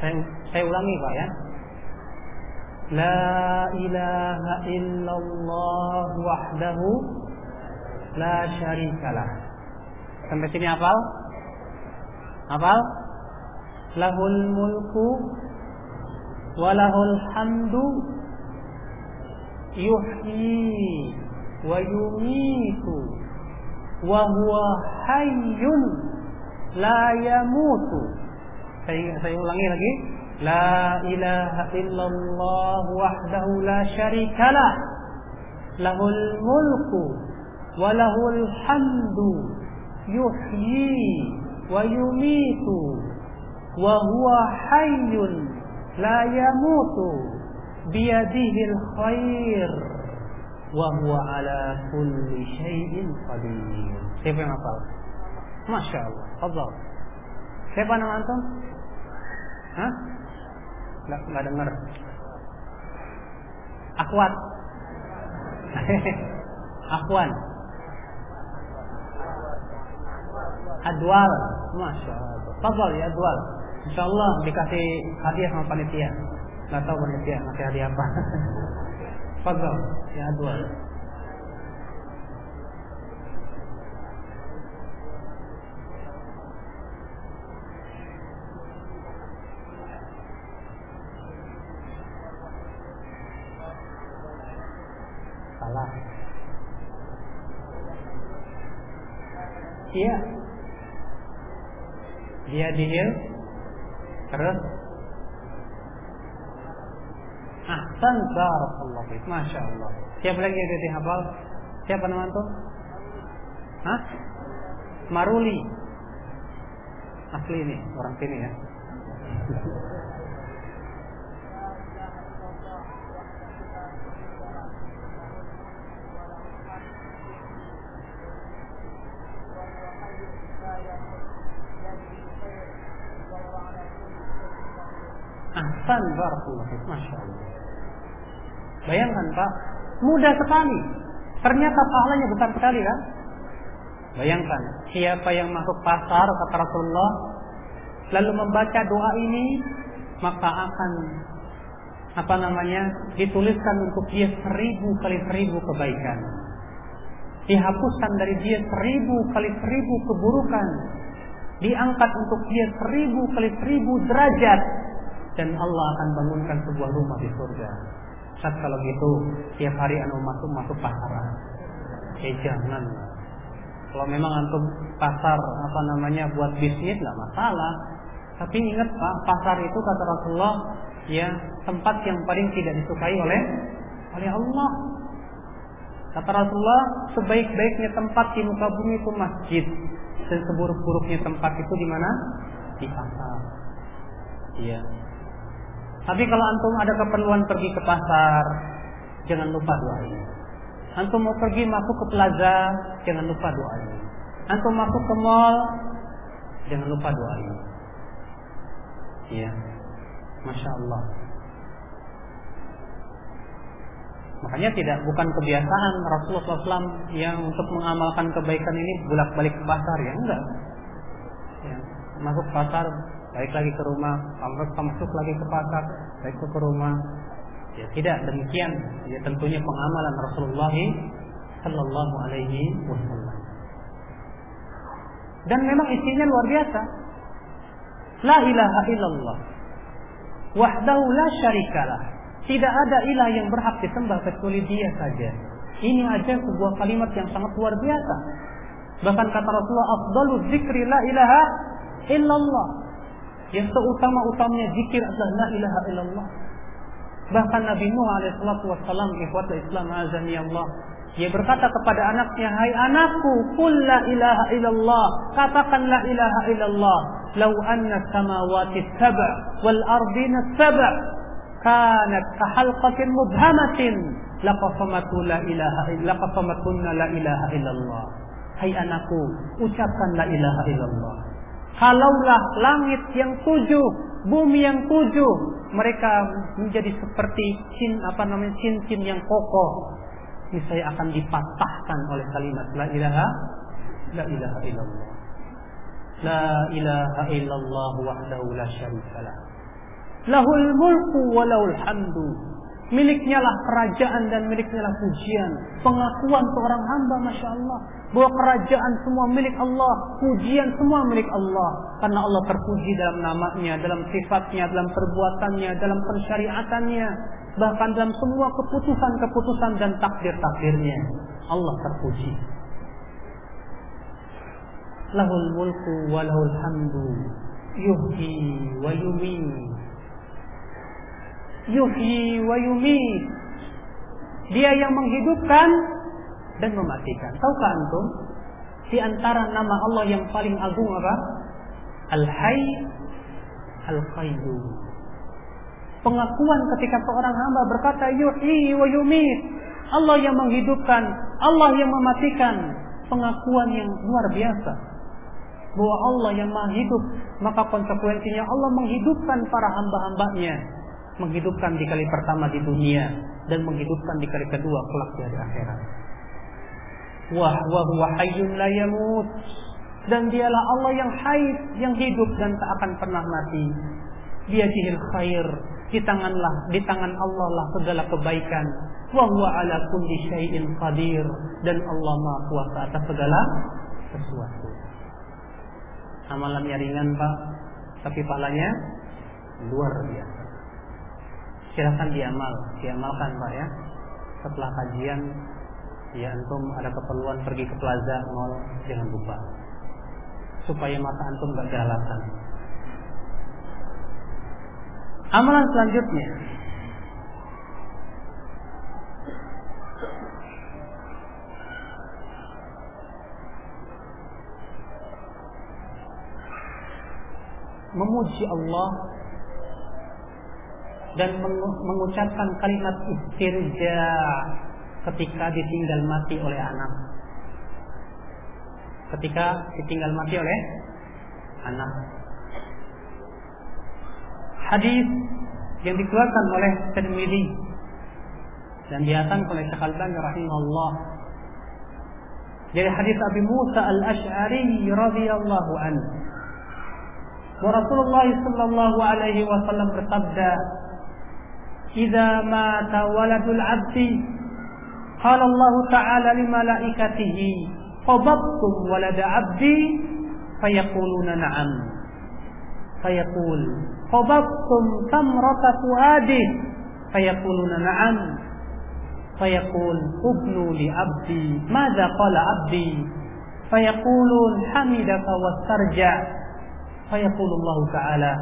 Saya, saya ulangi Pak ya. La ilaha illallah wahdahu la syarikalah. Sampai sini hafal? Hafal? Lahul mulku walahul hamdu yuhyi wa yumitu wa huwa hayyun la yamutu saya, saya ulangi lagi la ilaha illallah wahdahu la syarikalah lahul mulku wa lahul hamdu yuhyi wa yumitu wa huwa hayyun la yamutu biyadihil khair wa huwa ala kulli syai'in qadir. Siapa yang hafal? Masya Allah. Fadal. Siapa nama antum? Hah? Nggak, nggak dengar. Akwat. (laughs) Akhwan. Adwal. Masya Allah. Fadal ya Adwal. Insya Allah dikasih hadiah sama panitia. Gak tahu panitia ngasih hadiah apa. (laughs) Fadal, ya dua. Salah. Iya. Dia dihil terus Ahsan barakallahu fiik. Masya Allah. Siapa lagi yang jadi hafal? Siapa nama itu? Hah? Maruli. Asli ini, orang sini ya. Ahsan barakallahu. Masya Allah. Bayangkan Pak, mudah sekali. Ternyata pahalanya besar sekali kan? Bayangkan, siapa yang masuk pasar kata Rasulullah lalu membaca doa ini maka akan apa namanya dituliskan untuk dia seribu kali seribu kebaikan. dihapuskan dari dia seribu kali seribu keburukan, diangkat untuk dia seribu kali seribu derajat, dan Allah akan bangunkan sebuah rumah di surga. Saat kalau gitu, tiap hari anu masuk masuk pasar. Eh jangan. Kalau memang antum pasar apa namanya buat bisnis nggak masalah. Tapi ingat Pak, pasar itu kata Rasulullah ya tempat yang paling tidak disukai oleh oleh Allah. Kata Rasulullah, sebaik-baiknya tempat di muka bumi itu masjid dan seburuk-buruknya tempat itu di mana? Di pasar. Iya. Tapi kalau antum ada keperluan pergi ke pasar, jangan lupa doain. Antum mau pergi masuk ke plaza, jangan lupa doain. Antum masuk ke mall, jangan lupa doain. Iya. Masya Allah. Makanya tidak bukan kebiasaan Rasulullah SAW yang untuk mengamalkan kebaikan ini bolak-balik ke pasar ya enggak. Ya, masuk pasar, balik lagi ke rumah, masuk lagi ke pasar, balik ke rumah. Ya tidak demikian. Ya tentunya pengamalan Rasulullah Sallallahu Alaihi Wasallam. Dan memang isinya luar biasa. La ilaha illallah. Wahdahu la syarikalah tidak ada ilah yang berhak disembah kecuali dia saja. Ini aja sebuah kalimat yang sangat luar biasa. Bahkan kata Rasulullah, "Afdalu dzikri la ilaha illallah." Yang seutama-utamanya zikir adalah la ilaha illallah. Bahkan Nabi Nuh alaihissalatu wassalam, ikhwat Islam azani Allah, dia berkata kepada anaknya, "Hai anakku, qul la ilaha illallah." Katakan la ilaha illallah. "Lau anna samawati sab' wal ardina sab' kanat kahalqatin mubhamatin laqafamatu la ilaha laqafamatunna la ilaha illallah. Hai anakku, ucapkan la ilaha illallah. Kalaulah langit yang tujuh, bumi yang tujuh, mereka menjadi seperti cin apa namanya cincin yang kokoh. Ini saya akan dipatahkan oleh kalimat la ilaha la ilaha illallah. La ilaha illallah wahdahu la syarikalah. Lahul mulku walahul hamdu. Miliknya lah kerajaan dan miliknya lah pujian. Pengakuan seorang hamba, Masya Allah. Bahwa kerajaan semua milik Allah. Pujian semua milik Allah. Karena Allah terpuji dalam namanya, dalam sifatnya, dalam perbuatannya, dalam pensyariatannya. Bahkan dalam semua keputusan-keputusan dan takdir-takdirnya. Allah terpuji. Lahul mulku walahul hamdu. Yuhyi wa yumin yuhyi wa yumit. Dia yang menghidupkan dan mematikan. Tahukah antum? Di antara nama Allah yang paling agung apa? Al-Hayy Al-Qayyum. Pengakuan ketika seorang hamba berkata yuhyi wa yumit. Allah yang menghidupkan, Allah yang mematikan. Pengakuan yang luar biasa bahwa Allah yang maha hidup, maka konsekuensinya Allah menghidupkan para hamba-hambanya menghidupkan di kali pertama di dunia dan menghidupkan di kali kedua kelak di akhirat. Wah wa huwa hayyun la yamut. Dan dialah Allah yang haid, yang hidup dan tak akan pernah mati. Biyadihil khair. Di tanganlah, di tangan Allah lah segala kebaikan. Wa huwa ala kulli syai'in qadir. Dan Allah Maha kuasa atas segala sesuatu. Amalannya ringan, Pak, tapi pahalanya luar biasa silahkan diamal, diamalkan Pak ya. Setelah kajian, ya antum ada keperluan pergi ke plaza mall, jangan lupa. Supaya mata antum gak galatan. Amalan selanjutnya memuji Allah dan mengucapkan kalimat istirja ketika ditinggal mati oleh anak. Ketika ditinggal mati oleh anak. Hadis yang dikeluarkan oleh Tirmidzi dan dihasan oleh Syekh Al-Albani rahimahullah dari hadis Abi Musa Al-Asy'ari radhiyallahu anhu. Rasulullah sallallahu alaihi wasallam bersabda, إذا مات ولد العبد. قال الله تعالى لملائكته قبضتم ولد عبدي. فيقولون نعم. فيقول قبضتم ثمرة فؤادي. فيقولون نعم. فيقول ابنوا لعبدي. ماذا قال عبدي؟ فيقولون حمدك واسترجع. فيقول الله تعالى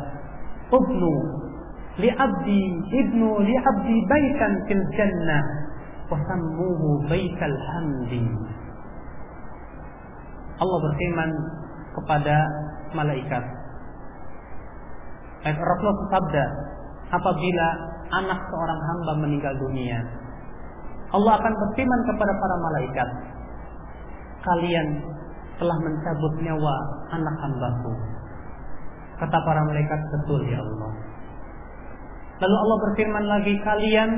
ابنوا. Ta'ala ubnu li 'abdi ibnu li 'abdi baitan fil jannah wasammuhu baital hamdi Allah berfirman kepada malaikat. Rasulullah bersabda apabila anak seorang hamba meninggal dunia Allah akan berfirman kepada para malaikat kalian telah mencabut nyawa anak hambaku kata para malaikat betul ya Allah lalu Allah berfirman lagi kalian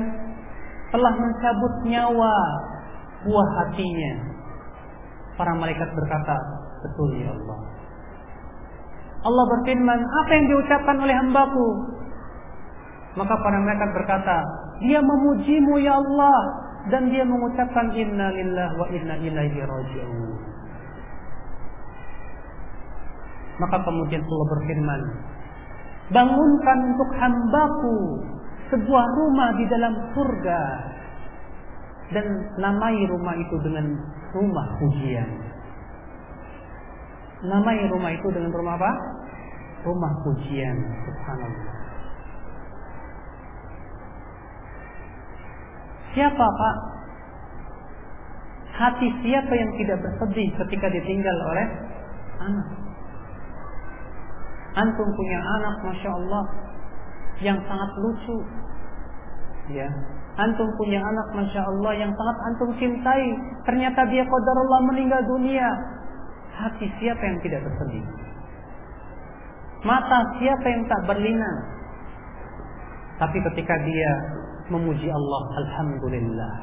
telah mencabut nyawa buah hatinya. Para malaikat berkata, betul ya Allah. Allah berfirman, apa yang diucapkan oleh hambaku? Maka para malaikat berkata, dia memujimu ya Allah dan dia mengucapkan inna lillah wa inna ilaihi raji'un. Maka kemudian Allah berfirman, bangunkan untuk hambaku sebuah rumah di dalam surga dan namai rumah itu dengan rumah pujian. Namai rumah itu dengan rumah apa? Rumah pujian. Subhanallah. Siapa Pak? Hati siapa yang tidak bersedih ketika ditinggal oleh anak? Antum punya anak, masya Allah, yang sangat lucu. Ya, antum punya anak masya Allah yang sangat antum cintai. Ternyata dia Allah meninggal dunia. Hati siapa yang tidak bersedih? Mata siapa yang tak berlinang? Tapi ketika dia memuji Allah, Alhamdulillah.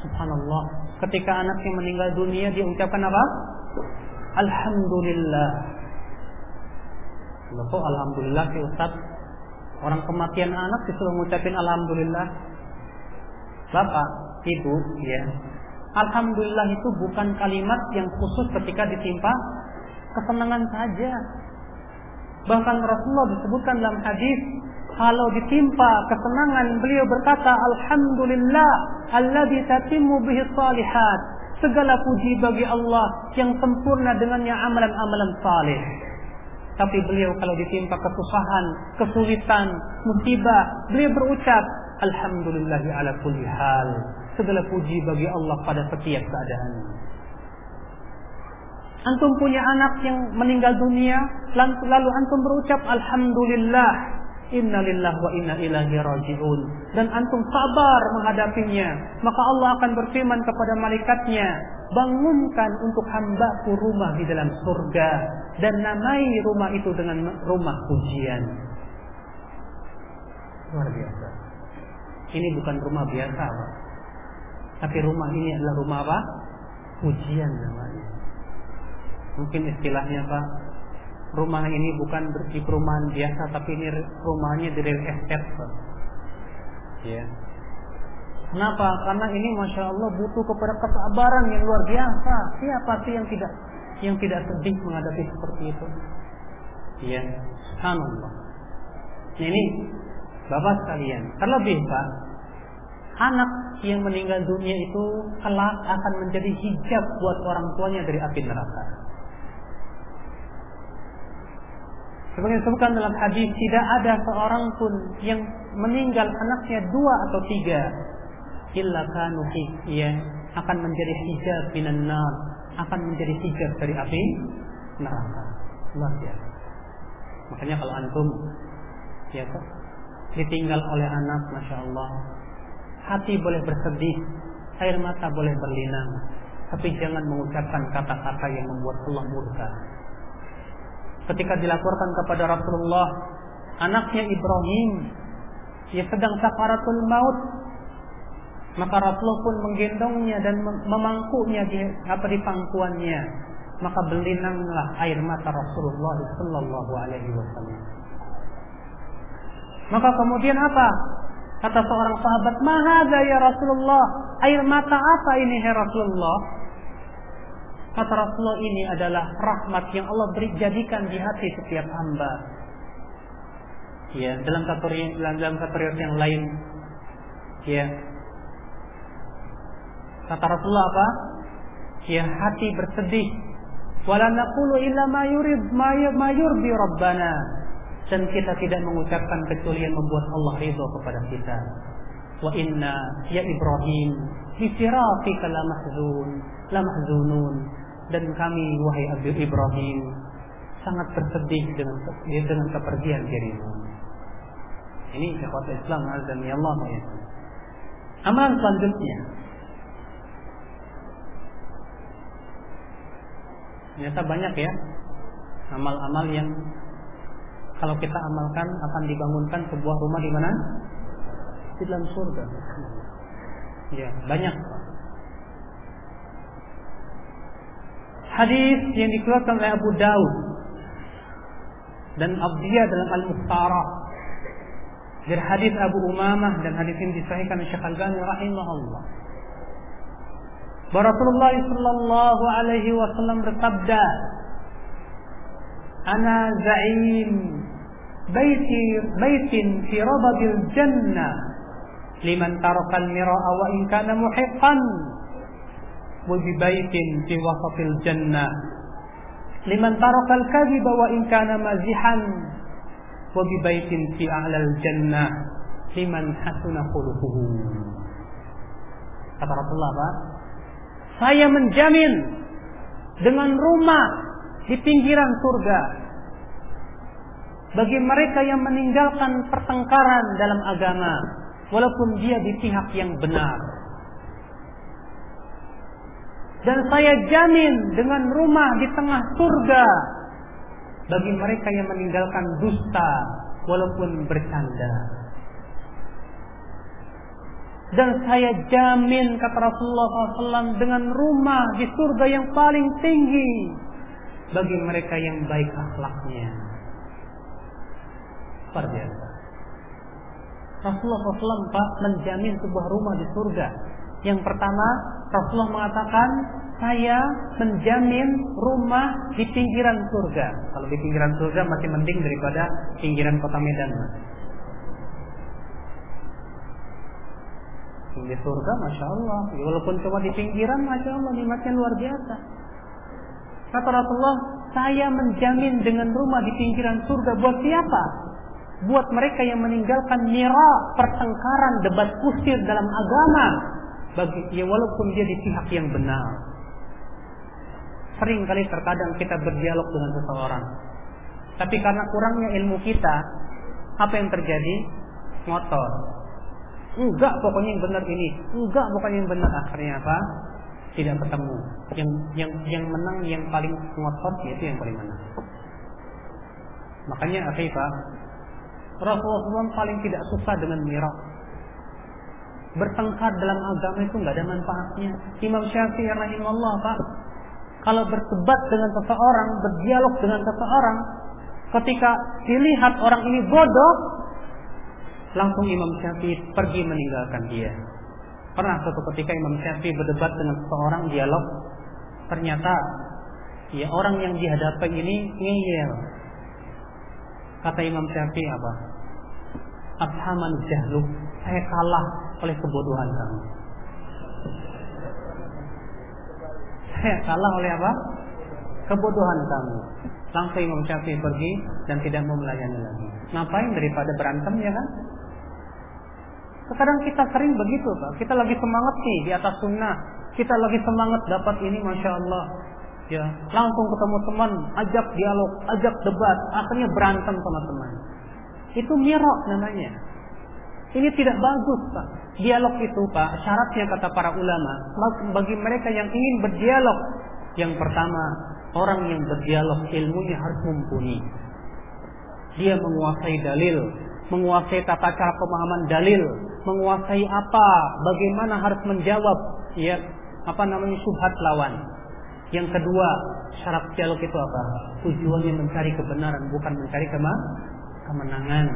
Subhanallah. Ketika anaknya meninggal dunia, dia ucapkan apa? Alhamdulillah. Loh alhamdulillah sih Ustaz? Orang kematian anak disuruh ngucapin alhamdulillah. Bapak, Ibu, ya. Alhamdulillah itu bukan kalimat yang khusus ketika ditimpa kesenangan saja. Bahkan Rasulullah disebutkan dalam hadis kalau ditimpa kesenangan beliau berkata alhamdulillah alladzi tatimmu bihi salihat. Segala puji bagi Allah yang sempurna dengannya amalan-amalan saleh. Tapi beliau kalau ditimpa kesusahan, kesulitan, musibah, beliau berucap, Alhamdulillah ala kulli hal. Segala puji bagi Allah pada setiap keadaan. Antum punya anak yang meninggal dunia, lalu antum berucap Alhamdulillah, Inna lillah wa inna ilahi raji'un. Dan antum sabar menghadapinya. Maka Allah akan berfirman kepada malaikatnya, bangunkan untuk hambaku rumah di dalam surga dan namai rumah itu dengan rumah pujian. Luar biasa. Ini bukan rumah biasa, Pak. Tapi rumah ini adalah rumah apa? Pujian namanya. Mungkin istilahnya Pak, rumah ini bukan di perumahan biasa, tapi ini rumahnya di real estate. Ya. Kenapa? Karena ini masya Allah butuh kepada kesabaran yang luar biasa. Siapa sih yang tidak yang tidak sedih menghadapi seperti itu? Ya, subhanallah. Ini Bapak sekalian, terlebih Pak, anak yang meninggal dunia itu kelak akan menjadi hijab buat orang tuanya dari api neraka. Sebagai disebutkan dalam hadis, tidak ada seorang pun yang meninggal anaknya dua atau tiga. Illa kanu ya akan menjadi hijab minan nar akan menjadi hijab dari api neraka. Luar biasa. Makanya kalau antum ya kok ditinggal oleh anak masya Allah hati boleh bersedih air mata boleh berlinang tapi jangan mengucapkan kata-kata yang membuat Allah murka ketika dilaporkan kepada Rasulullah anaknya Ibrahim yang sedang sakaratul maut maka Rasulullah pun menggendongnya dan memangkunya di apa di pangkuannya. Maka berlinanglah air mata Rasulullah sallallahu alaihi wasallam. Maka kemudian apa? Kata seorang sahabat, "Mahadza ya Rasulullah? Air mata apa ini ya Rasulullah?" Kata Rasulullah ini adalah rahmat yang Allah beri jadikan di hati setiap hamba. Ya, dalam satu dalam, satu yang lain, ya. Kata Rasulullah apa? Ya, hati bersedih. Wala naqulu illa ma yurid ma yurdi rabbana dan kita tidak mengucapkan kecuali yang membuat Allah ridho kepada kita. Wa inna ya Ibrahim bi firaqika la mahzun la mahzunun dan kami wahai Abi Ibrahim sangat bersedih dengan dengan kepergian dirimu. Ini ikhwat Islam azan ya Allah ya. Amalan selanjutnya Ternyata banyak ya amal-amal yang kalau kita amalkan akan dibangunkan sebuah rumah di mana? Di dalam surga. Ya, banyak. Hadis yang dikeluarkan oleh Abu Daud dan Abdiyah dalam Al-Mukhtarah dari hadis Abu Umamah dan hadis ini disahihkan oleh Syekh Al-Albani rahimahullah. Rasulullah sallallahu alaihi wasallam bersabda, "Ana za'im بيت بيت في ربض الجنة لمن ترك المراء وإن كان محقا وببيت في وسط الجنة لمن ترك الكذب وإن كان مازحا وببيت في أعلى الجنة liman hasuna khuluquhu. Kata Rasulullah Pak, saya menjamin dengan rumah di pinggiran surga bagi mereka yang meninggalkan pertengkaran dalam agama walaupun dia di pihak yang benar dan saya jamin dengan rumah di tengah surga bagi mereka yang meninggalkan dusta walaupun bercanda dan saya jamin kata Rasulullah SAW dengan rumah di surga yang paling tinggi bagi mereka yang baik akhlaknya. Luar. Rasulullah SAW Pak menjamin sebuah rumah di surga. Yang pertama, Rasulullah mengatakan, saya menjamin rumah di pinggiran surga. Kalau di pinggiran surga masih mending daripada pinggiran kota Medan. Di surga, masya Allah. Ya, walaupun cuma di pinggiran, masya Allah, nikmatnya luar biasa. Kata Rasulullah, saya menjamin dengan rumah di pinggiran surga buat siapa? buat mereka yang meninggalkan mira pertengkaran debat kusir dalam agama bagi ya walaupun dia di pihak yang benar. Sering kali terkadang kita berdialog dengan seseorang. Tapi karena kurangnya ilmu kita apa yang terjadi? Ngotor enggak pokoknya yang benar ini. Enggak pokoknya yang benar. Akhirnya apa? Tidak ketemu. Yang yang yang menang yang paling ngotot yaitu yang paling menang. Makanya akhirnya Rasulullah paling tidak suka dengan miras. Bertengkar dalam agama itu nggak ada manfaatnya. Imam Syafi'i rahimahullah Pak, kalau berdebat dengan seseorang, berdialog dengan seseorang, ketika dilihat orang ini bodoh, langsung Imam Syafi'i pergi meninggalkan dia. Pernah suatu ketika Imam Syafi'i berdebat dengan seseorang dialog, ternyata ya orang yang dihadapi ini ngeyel. Kata Imam Syafi'i apa? Abhaman jahluk. Saya kalah oleh kebodohan kamu. Saya kalah oleh apa? Kebodohan kamu. Langsung Imam Syafi'i pergi dan tidak mau melayani lagi. Ngapain daripada berantem ya kan? Sekarang kita sering begitu Pak. Kita lagi semangat nih di atas sunnah. Kita lagi semangat dapat ini Masya Allah. Ya, langsung ketemu teman, ajak dialog, ajak debat, akhirnya berantem sama teman. Itu mirok namanya. Ini tidak bagus, Pak. Dialog itu, Pak, syaratnya kata para ulama, bagi mereka yang ingin berdialog, yang pertama, orang yang berdialog ilmunya harus mumpuni. Dia menguasai dalil, menguasai tata cara pemahaman dalil, menguasai apa, bagaimana harus menjawab, ya, apa namanya subhat lawan. Yang kedua, syarat dialog itu apa? Tujuannya mencari kebenaran, bukan mencari kema kemenangan.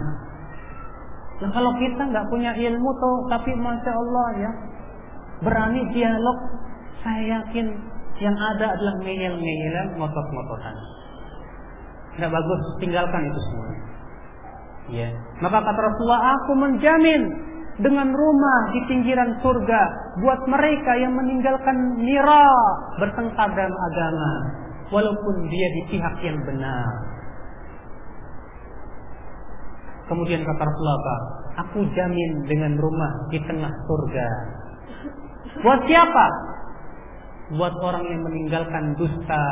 Nah kalau kita nggak punya ilmu tuh, tapi masya Allah ya berani dialog, saya yakin yang ada adalah ngeyel-ngeyelan, ngotot-ngototan. Nggak bagus, tinggalkan itu semua. Ya. Maka kata Rasulullah, aku menjamin dengan rumah di pinggiran surga buat mereka yang meninggalkan nira bertengkar dalam agama walaupun dia di pihak yang benar. Kemudian kata Rasulullah, aku jamin dengan rumah di tengah surga. Buat siapa? Buat orang yang meninggalkan dusta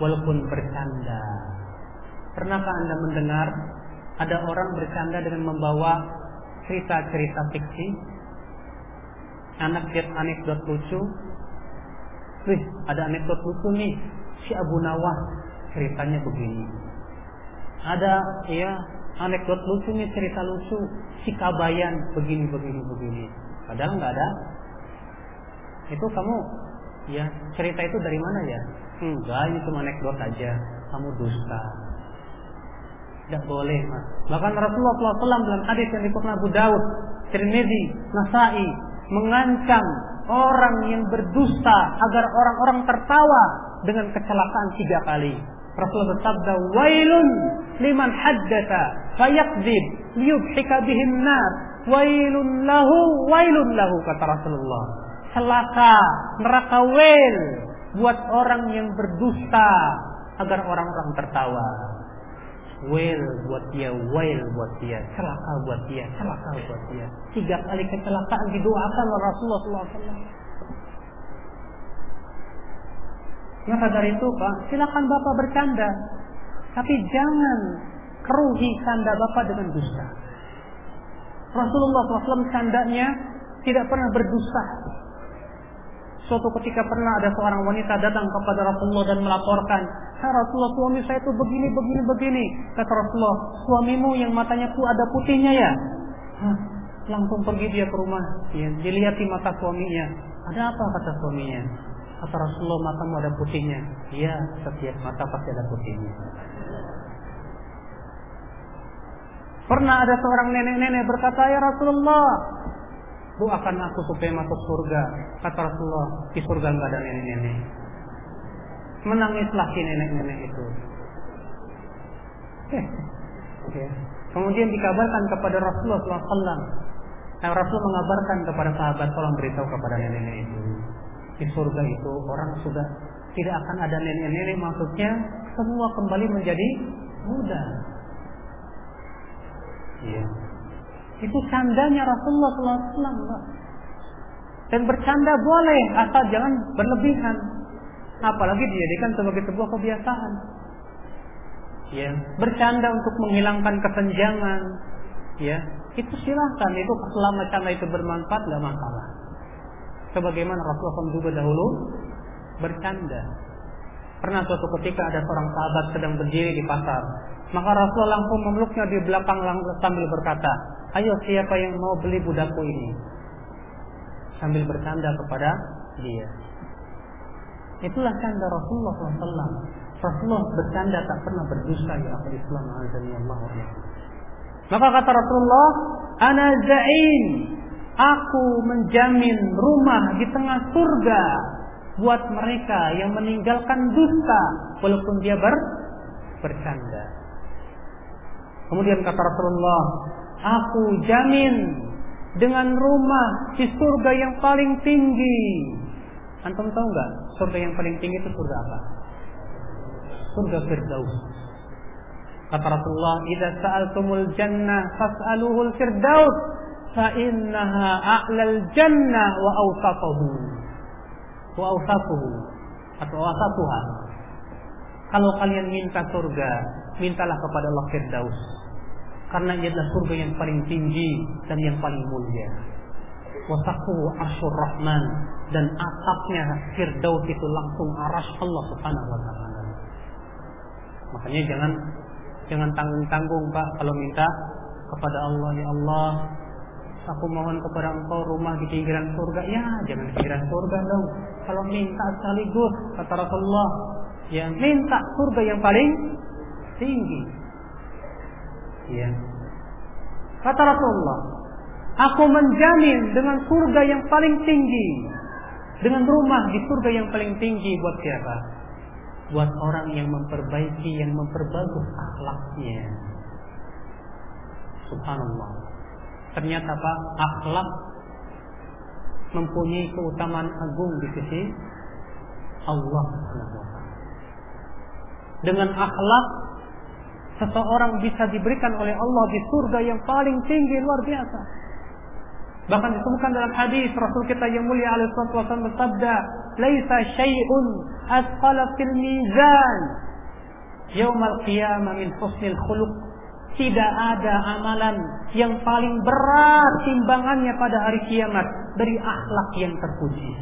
walaupun bercanda. Pernahkah Anda mendengar ada orang bercanda dengan membawa cerita-cerita fiksi? Anak lihat anekdot lucu. Wih, ada anekdot lucu nih. Si Abu Nawas ceritanya begini. Ada ya anekdot lucu nih cerita lucu. Si Kabayan begini begini begini. Padahal nggak ada. Itu kamu ya cerita itu dari mana ya? Enggak, ini cuma anekdot aja. Kamu dusta. Tidak boleh, mas. Bahkan Rasulullah SAW dalam hadis yang dikutip Abu Daud, Tirmidzi, Nasai mengancam orang yang berdusta agar orang-orang tertawa dengan kecelakaan tiga kali. Rasulullah bersabda, "Wailun liman haddatha fayakdzib liyubhika bihin nas. Wailun lahu, wailun lahu," kata Rasulullah. Celaka, neraka wail buat orang yang berdusta agar orang-orang tertawa. Wail buat dia, wail buat dia, celaka buat dia, celaka buat dia. Tiga kali kecelakaan didoakan oleh Rasulullah SAW. Maka dari itu Pak, silakan Bapak bercanda. Tapi jangan keruhi canda Bapak dengan dusta. Rasulullah SAW candanya tidak pernah berdusta. Suatu ketika pernah ada seorang wanita datang kepada Rasulullah dan melaporkan, "Ya Rasulullah, suami saya itu begini, begini, begini." Kata Rasulullah, "Suamimu yang matanya ku ada putihnya ya?" Hah, langsung pergi dia ke rumah, ya, dilihati mata suaminya. Ada apa kata suaminya? Kata Rasulullah, matamu ada putihnya. Iya, setiap mata pasti ada putihnya. Pernah ada seorang nenek-nenek berkata, "Ya Rasulullah, doakan aku supaya masuk surga. Kata Rasulullah, di surga nggak ada nenek-nenek. Menangislah si nenek-nenek itu. Eh, okay. Kemudian dikabarkan kepada Rasulullah SAW. Nah, Rasul mengabarkan kepada sahabat, tolong beritahu kepada nenek-nenek itu. Di surga itu orang sudah tidak akan ada nenek-nenek, maksudnya semua kembali menjadi muda. Iya. Itu candanya Rasulullah SAW. Dan bercanda boleh, asal jangan berlebihan. Apalagi dijadikan sebagai sebuah kebiasaan. Ya, bercanda untuk menghilangkan kesenjangan. Ya, itu silahkan. Itu selama canda itu bermanfaat, nggak masalah. Sebagaimana Rasulullah SAW juga dahulu bercanda. Pernah suatu ketika ada seorang sahabat sedang berdiri di pasar. Maka Rasulullah langsung memeluknya di belakang sambil berkata, Ayo siapa yang mau beli budakku ini? Sambil bercanda kepada dia. Itulah canda Rasulullah SAW. Rasulullah bercanda tak pernah berdusta ya akhir Islam Allah Maka kata Rasulullah, Ana za'in, aku menjamin rumah di tengah surga buat mereka yang meninggalkan dusta walaupun dia ber bercanda. Kemudian kata Rasulullah, Aku jamin dengan rumah di surga yang paling tinggi. Antum tahu nggak surga yang paling tinggi itu surga apa? Surga Firdaus. Kata Rasulullah, "Idza sa'altumul jannah fas'aluhul firdaus fa a'lal jannah wa awsatuhu." Wa awsatuhu atau awsatuha. Kalau kalian minta surga, mintalah kepada Allah Firdaus karena ia adalah surga yang paling tinggi dan yang paling mulia. Wasaku asyur rahman dan atapnya firdaus itu langsung aras Allah subhanahu wa ta'ala. Makanya jangan jangan tanggung-tanggung Pak kalau minta kepada Allah ya Allah aku mohon kepada engkau rumah di pinggiran surga ya jangan di pinggiran surga dong kalau minta sekaligus kata Rasulullah ya minta surga yang paling tinggi Ya. Kata Rasulullah, aku menjamin dengan surga yang paling tinggi, dengan rumah di surga yang paling tinggi buat siapa? Buat orang yang memperbaiki, yang memperbagus akhlaknya. Subhanallah. Ternyata Pak, akhlak mempunyai keutamaan agung di sisi Allah Dengan akhlak seseorang bisa diberikan oleh Allah di surga yang paling tinggi luar biasa. Bahkan disebutkan dalam hadis Rasul kita yang mulia alaihi bersabda, "Laisa syai'un asqala fil mizan yaumal qiyamah min husnil khuluq." Tidak ada amalan yang paling berat timbangannya pada hari kiamat dari akhlak yang terpuji.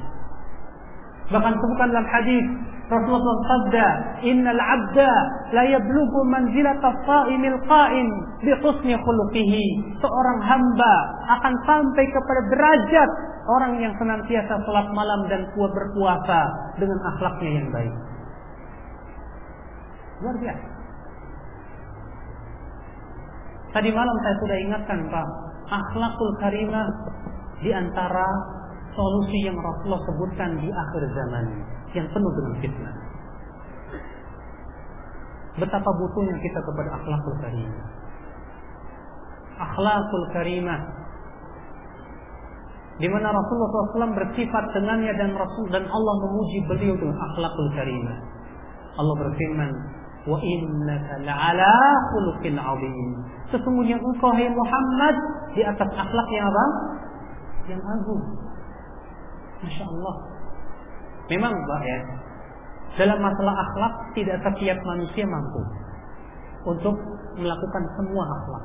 Bahkan disebutkan dalam hadis Rasulullah sabda, "Innal 'abda la yablughu manzilata as-sha'imil qa'im bi husni khuluqihi." Seorang hamba akan sampai kepada derajat orang yang senantiasa salat malam dan kuat berpuasa dengan akhlaknya yang baik. Luar biasa. Tadi malam saya sudah ingatkan Pak, akhlakul karimah di antara solusi yang Rasulullah sebutkan di akhir zaman yang penuh dengan fitnah. Betapa butuhnya kita kepada akhlakul karimah. Akhlakul karimah di mana Rasulullah SAW bersifat dengannya dan Rasul dan Allah memuji beliau dengan akhlakul karimah. Allah berfirman, "Wa innaka la'ala khuluqin 'azim." Sesungguhnya engkau hai Muhammad di atas akhlak yang apa? Yang agung. Masya Allah. Memang Pak ya, dalam masalah akhlak tidak setiap manusia mampu untuk melakukan semua akhlak.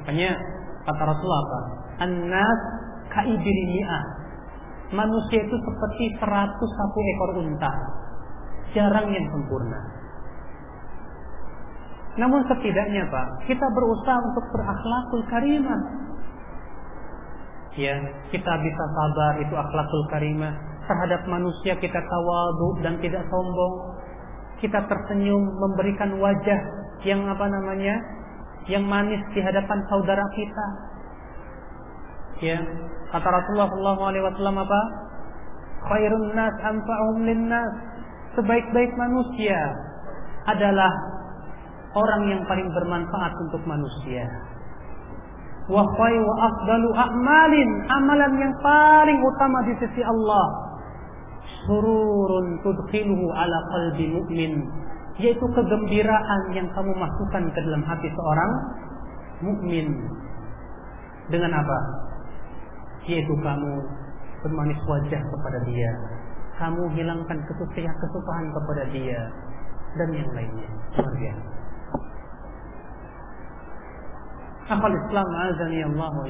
Makanya kata Rasulullah apa? An-nas kaibirini'ah. Manusia itu seperti 101 ekor unta. Jarang yang sempurna. Namun setidaknya Pak, kita berusaha untuk berakhlakul karimah. Ya, kita bisa sabar itu akhlakul karimah terhadap manusia kita tawadu dan tidak sombong. Kita tersenyum memberikan wajah yang apa namanya? yang manis di hadapan saudara kita. Ya, kata Rasulullah sallallahu alaihi wasallam apa? Khairun nas anfa'uhum linnas. Sebaik-baik manusia adalah orang yang paling bermanfaat untuk manusia. Wa khairu afdalu a'malin, amalan yang paling utama di sisi Allah sururun tudkhiluhu ala qalbi mu'min yaitu kegembiraan yang kamu masukkan ke dalam hati seorang mukmin dengan apa? Yaitu kamu bermanis wajah kepada dia, kamu hilangkan kesusahan kesusahan kepada dia dan yang lainnya. Luar biasa. Akal Islam azani Allah wa.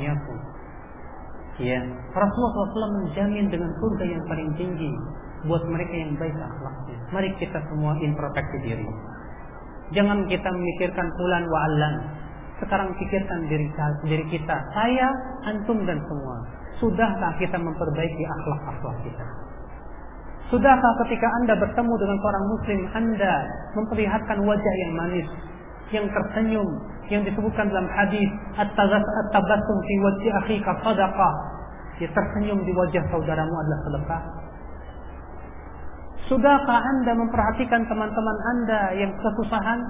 Ya, Rasulullah SAW menjamin dengan surga yang paling tinggi buat mereka yang baik akhlaknya. Mari kita semua introspeksi diri. Jangan kita memikirkan pulan wa. Sekarang pikirkan diri, diri kita. Saya, antum dan semua. Sudahkah kita memperbaiki akhlak-akhlak kita? Sudahkah ketika Anda bertemu dengan seorang muslim, Anda memperlihatkan wajah yang manis, yang tersenyum, yang disebutkan dalam hadis at-tabassum fi wajhi akhika sadaqah ya tersenyum di wajah saudaramu adalah sedekah Sudahkah Anda memperhatikan teman-teman Anda yang kesusahan?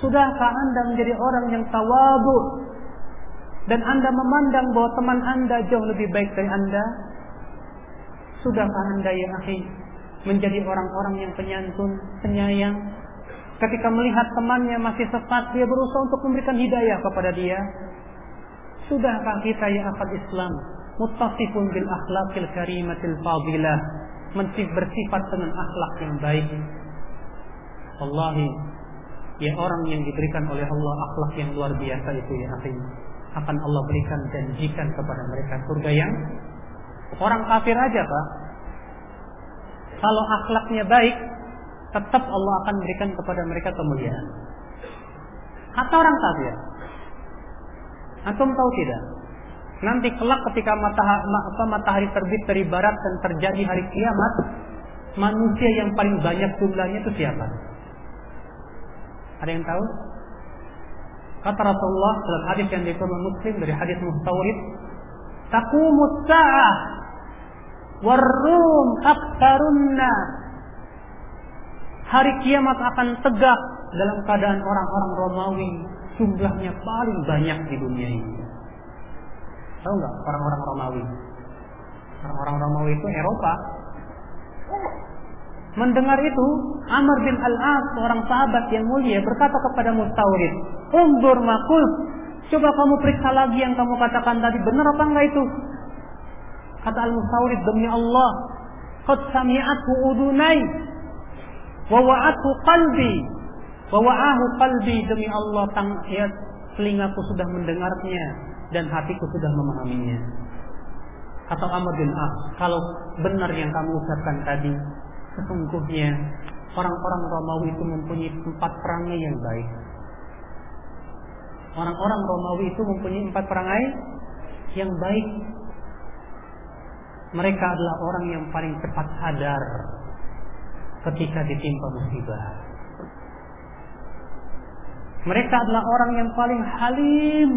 Sudahkah Anda menjadi orang yang tawabu dan Anda memandang bahwa teman Anda jauh lebih baik dari Anda? Sudahkah Anda ya akhi menjadi orang-orang yang penyantun, penyayang, Ketika melihat temannya masih sesat, dia berusaha untuk memberikan hidayah kepada dia. Sudahkah kita ya akal Islam muttasifun bil akhlaqil karimatil fadilah bersifat dengan akhlak yang baik. Wallahi ya orang yang diberikan oleh Allah akhlak yang luar biasa itu ya akhi akan Allah berikan janjikan kepada mereka surga yang orang kafir aja Pak kalau akhlaknya baik tetap Allah akan berikan kepada mereka kemuliaan. Atau orang kafir. Antum tahu tidak? Nanti kelak ketika matahari, matahari terbit dari barat dan terjadi hari kiamat, manusia yang paling banyak jumlahnya itu siapa? Ada yang tahu? Kata Rasulullah dalam hadis yang dikeluarkan Muslim dari hadis Mustawrid, "Taqumut sa'ah warum aktsarunna." Hari kiamat akan tegak dalam keadaan orang-orang Romawi jumlahnya paling banyak di dunia ini. Tahu nggak orang-orang Romawi? Orang-orang Romawi itu Eropa. Mendengar itu, Amr bin Al-As, seorang sahabat yang mulia, berkata kepada Mustawrid, Umdur makul, coba kamu periksa lagi yang kamu katakan tadi, benar apa enggak itu? Kata Al-Mustawrid, demi Allah, Qad sami'athu udunai, wa wa'athu qalbi, wa wa'ahu qalbi, demi Allah, tang, ya, telingaku sudah mendengarnya, dan hatiku sudah memahaminya. Kata Amr bin As, kalau benar yang kamu ucapkan tadi, Sesungguhnya orang-orang Romawi itu mempunyai empat perangai yang baik. Orang-orang Romawi itu mempunyai empat perangai yang baik. Mereka adalah orang yang paling cepat sadar ketika ditimpa musibah. Mereka adalah orang yang paling halim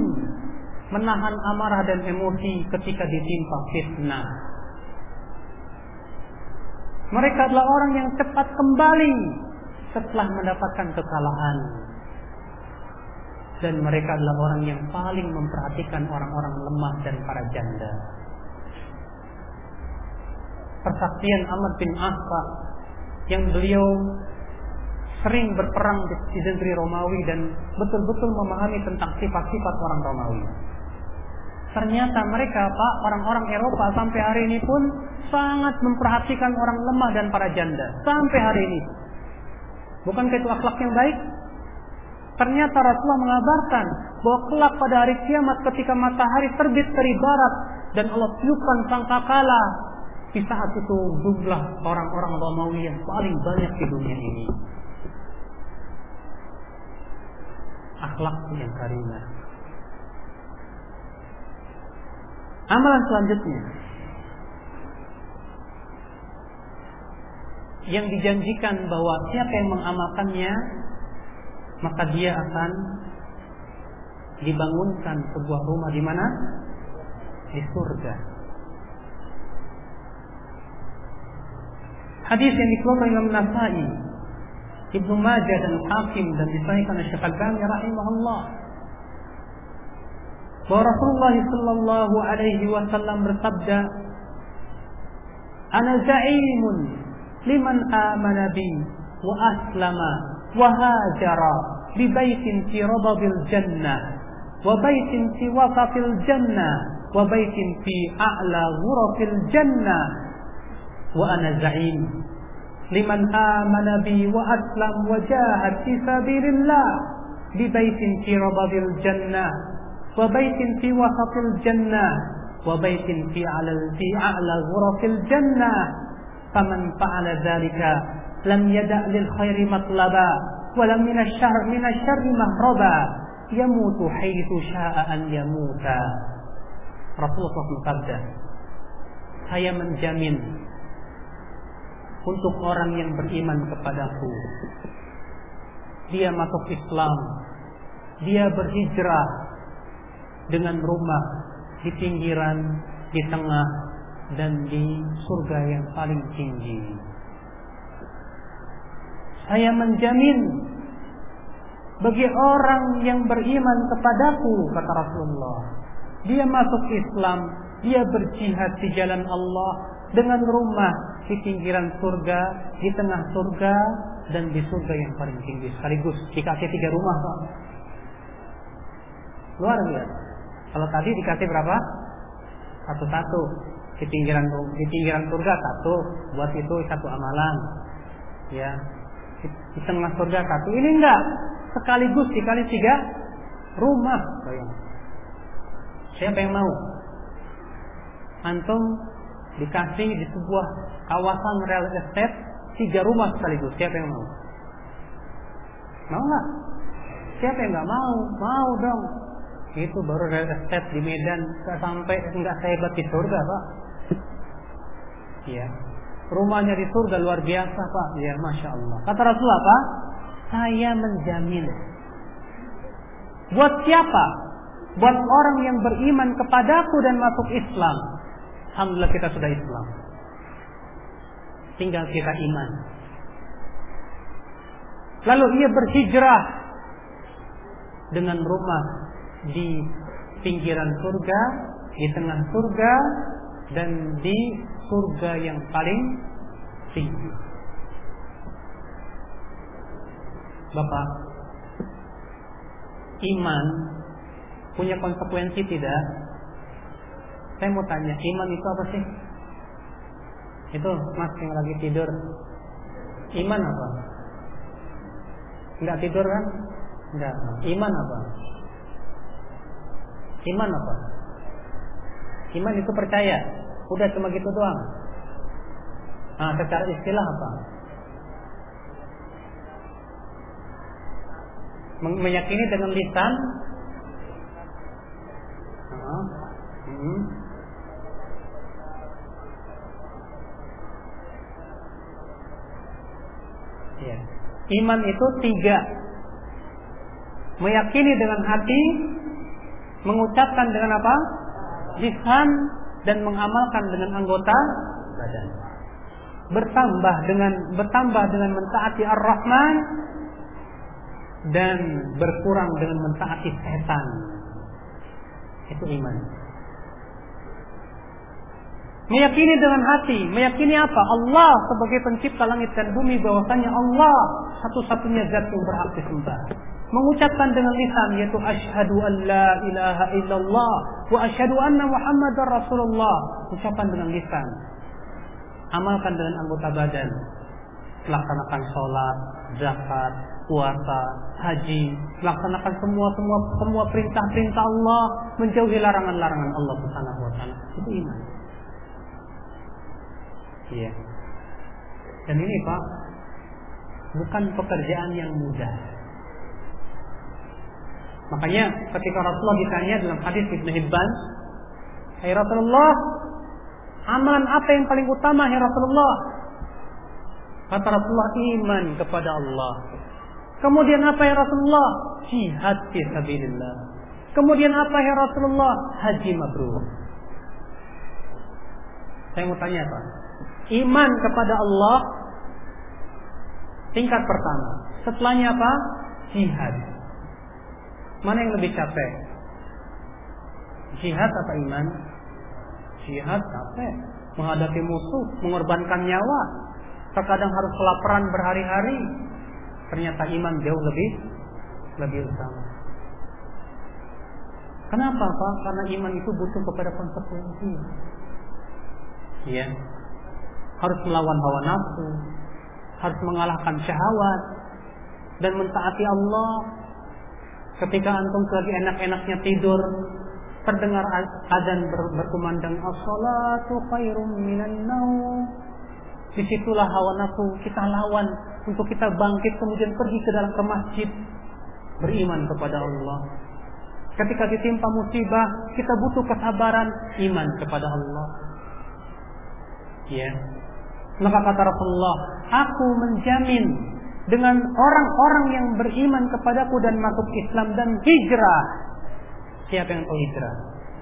menahan amarah dan emosi ketika ditimpa fitnah. Mereka adalah orang yang cepat kembali setelah mendapatkan kekalahan. Dan mereka adalah orang yang paling memperhatikan orang-orang lemah dan para janda. Persaksian Ahmad bin Asfa yang beliau sering berperang di negeri Romawi dan betul-betul memahami tentang sifat-sifat orang Romawi. Ternyata mereka Pak, orang-orang Eropa sampai hari ini pun sangat memperhatikan orang lemah dan para janda. Sampai hari ini. Bukan itu akhlak yang baik? Ternyata Rasulullah mengabarkan bahwa kelak pada hari kiamat ketika matahari terbit dari barat dan Allah tiupkan sangkakala di saat itu jumlah orang-orang Romawi yang paling banyak di dunia ini. Akhlak yang karimah. Amalan selanjutnya yang dijanjikan bahwa siapa yang mengamalkannya maka dia akan dibangunkan sebuah rumah di mana? Di surga. Hadis yang dikeluarkan Imam Nasai, Ibnu Majah dan Hakim dan disahihkan oleh Syekh Al-Albani rahimahullah. Bahwa Rasulullah sallallahu alaihi wasallam bersabda Ana za'imun liman amana bi wa aslama wa hajara bi baitin fi radabil jannah wa baitin fi wasafil jannah wa baitin fi a'la وأنا زعيم. لمن آمن بي وأسلم وجاهد في سبيل الله ببيت في ربض الجنة وبيت في وسط الجنة وبيت في أعلى في أعلى غرف الجنة. فمن فعل ذلك لم يدأ للخير مطلبا ولم من الشر من الشر مهربا. يموت حيث شاء أن يموت. رسول الله صلى الله عليه وسلم هيا من جميل untuk orang yang beriman kepadaku dia masuk Islam dia berhijrah dengan rumah di pinggiran, di tengah, dan di surga yang paling tinggi. Saya menjamin bagi orang yang beriman kepadaku, kata Rasulullah. Dia masuk Islam, dia berjihad di jalan Allah dengan rumah di pinggiran surga, di tengah surga, dan di surga yang paling tinggi. Sekaligus dikasih tiga rumah, Pak. Luar biasa. Kalau tadi dikasih berapa? Satu-satu. Di pinggiran di pinggiran surga satu, buat itu satu amalan. Ya. Di, di tengah surga satu. Ini enggak sekaligus dikali tiga rumah. Siapa yang mau? Antum dikasih di sebuah kawasan real estate tiga rumah sekaligus. Siapa yang mau? Mau nggak? Siapa yang nggak mau? Mau dong itu baru real estate di Medan nggak sampai nggak sehebat di surga pak ya rumahnya di surga luar biasa pak ya masya Allah kata Rasulullah apa saya menjamin Buat siapa? Buat orang yang beriman kepadaku dan masuk Islam. Alhamdulillah kita sudah Islam. Tinggal kita iman. Lalu ia berhijrah dengan rumah di pinggiran surga, di tengah surga, dan di surga yang paling tinggi. Bapak, iman punya konsekuensi tidak? Saya mau tanya, iman itu apa sih? Itu mas yang lagi tidur. Iman apa? Enggak tidur kan? Enggak. Iman apa? Iman apa? Iman itu percaya. Udah cuma gitu doang. Nah, secara istilah apa? Meyakini dengan lisan. Uh, hmm. Ya. Iman itu tiga. Meyakini dengan hati, mengucapkan dengan apa? Lisan dan mengamalkan dengan anggota badan. Bertambah dengan bertambah dengan mentaati Ar-Rahman dan berkurang dengan mentaati setan. Itu iman. Meyakini dengan hati, meyakini apa? Allah sebagai pencipta langit dan bumi bahwasanya Allah satu-satunya zat yang berhak disembah. Mengucapkan dengan lisan yaitu asyhadu an la ilaha illallah wa asyhadu anna muhammadar rasulullah. Ucapan dengan lisan. Amalkan dengan anggota badan. Laksanakan sholat, zakat, puasa, haji, laksanakan semua semua semua perintah-perintah Allah, menjauhi larangan-larangan Allah Subhanahu wa taala. Itu iman. Iya. Dan ini Pak, bukan pekerjaan yang mudah. Makanya ketika Rasulullah ditanya dalam hadis Ibnu Hibban, "Hai Rasulullah, amalan apa yang paling utama hai Rasulullah?" Kata Rasulullah iman kepada Allah. Kemudian apa ya Rasulullah? Jihad fi sabilillah. Kemudian apa ya Rasulullah? Haji mabrur. Saya mau tanya Pak. Iman kepada Allah tingkat pertama. Setelahnya apa? Jihad. Mana yang lebih capek? Jihad atau iman? Jihad capek. Menghadapi musuh, mengorbankan nyawa. Terkadang harus kelaparan berhari-hari. Ternyata iman jauh lebih lebih utama. Kenapa Pak? Karena iman itu butuh kepada konsekuensi. Ya. Harus melawan hawa nafsu, harus mengalahkan syahwat dan mentaati Allah. Ketika antum lagi enak-enaknya tidur, terdengar azan ber berkumandang as-salatu khairum minan naum. Di situlah hawa nafsu kita lawan untuk kita bangkit kemudian pergi ke dalam ke masjid beriman kepada Allah. Ketika ditimpa musibah, kita butuh kesabaran, iman kepada Allah. Ya. Maka kata Rasulullah, aku menjamin dengan orang-orang yang beriman kepadaku dan masuk Islam dan hijrah. Siapa yang tahu hijrah?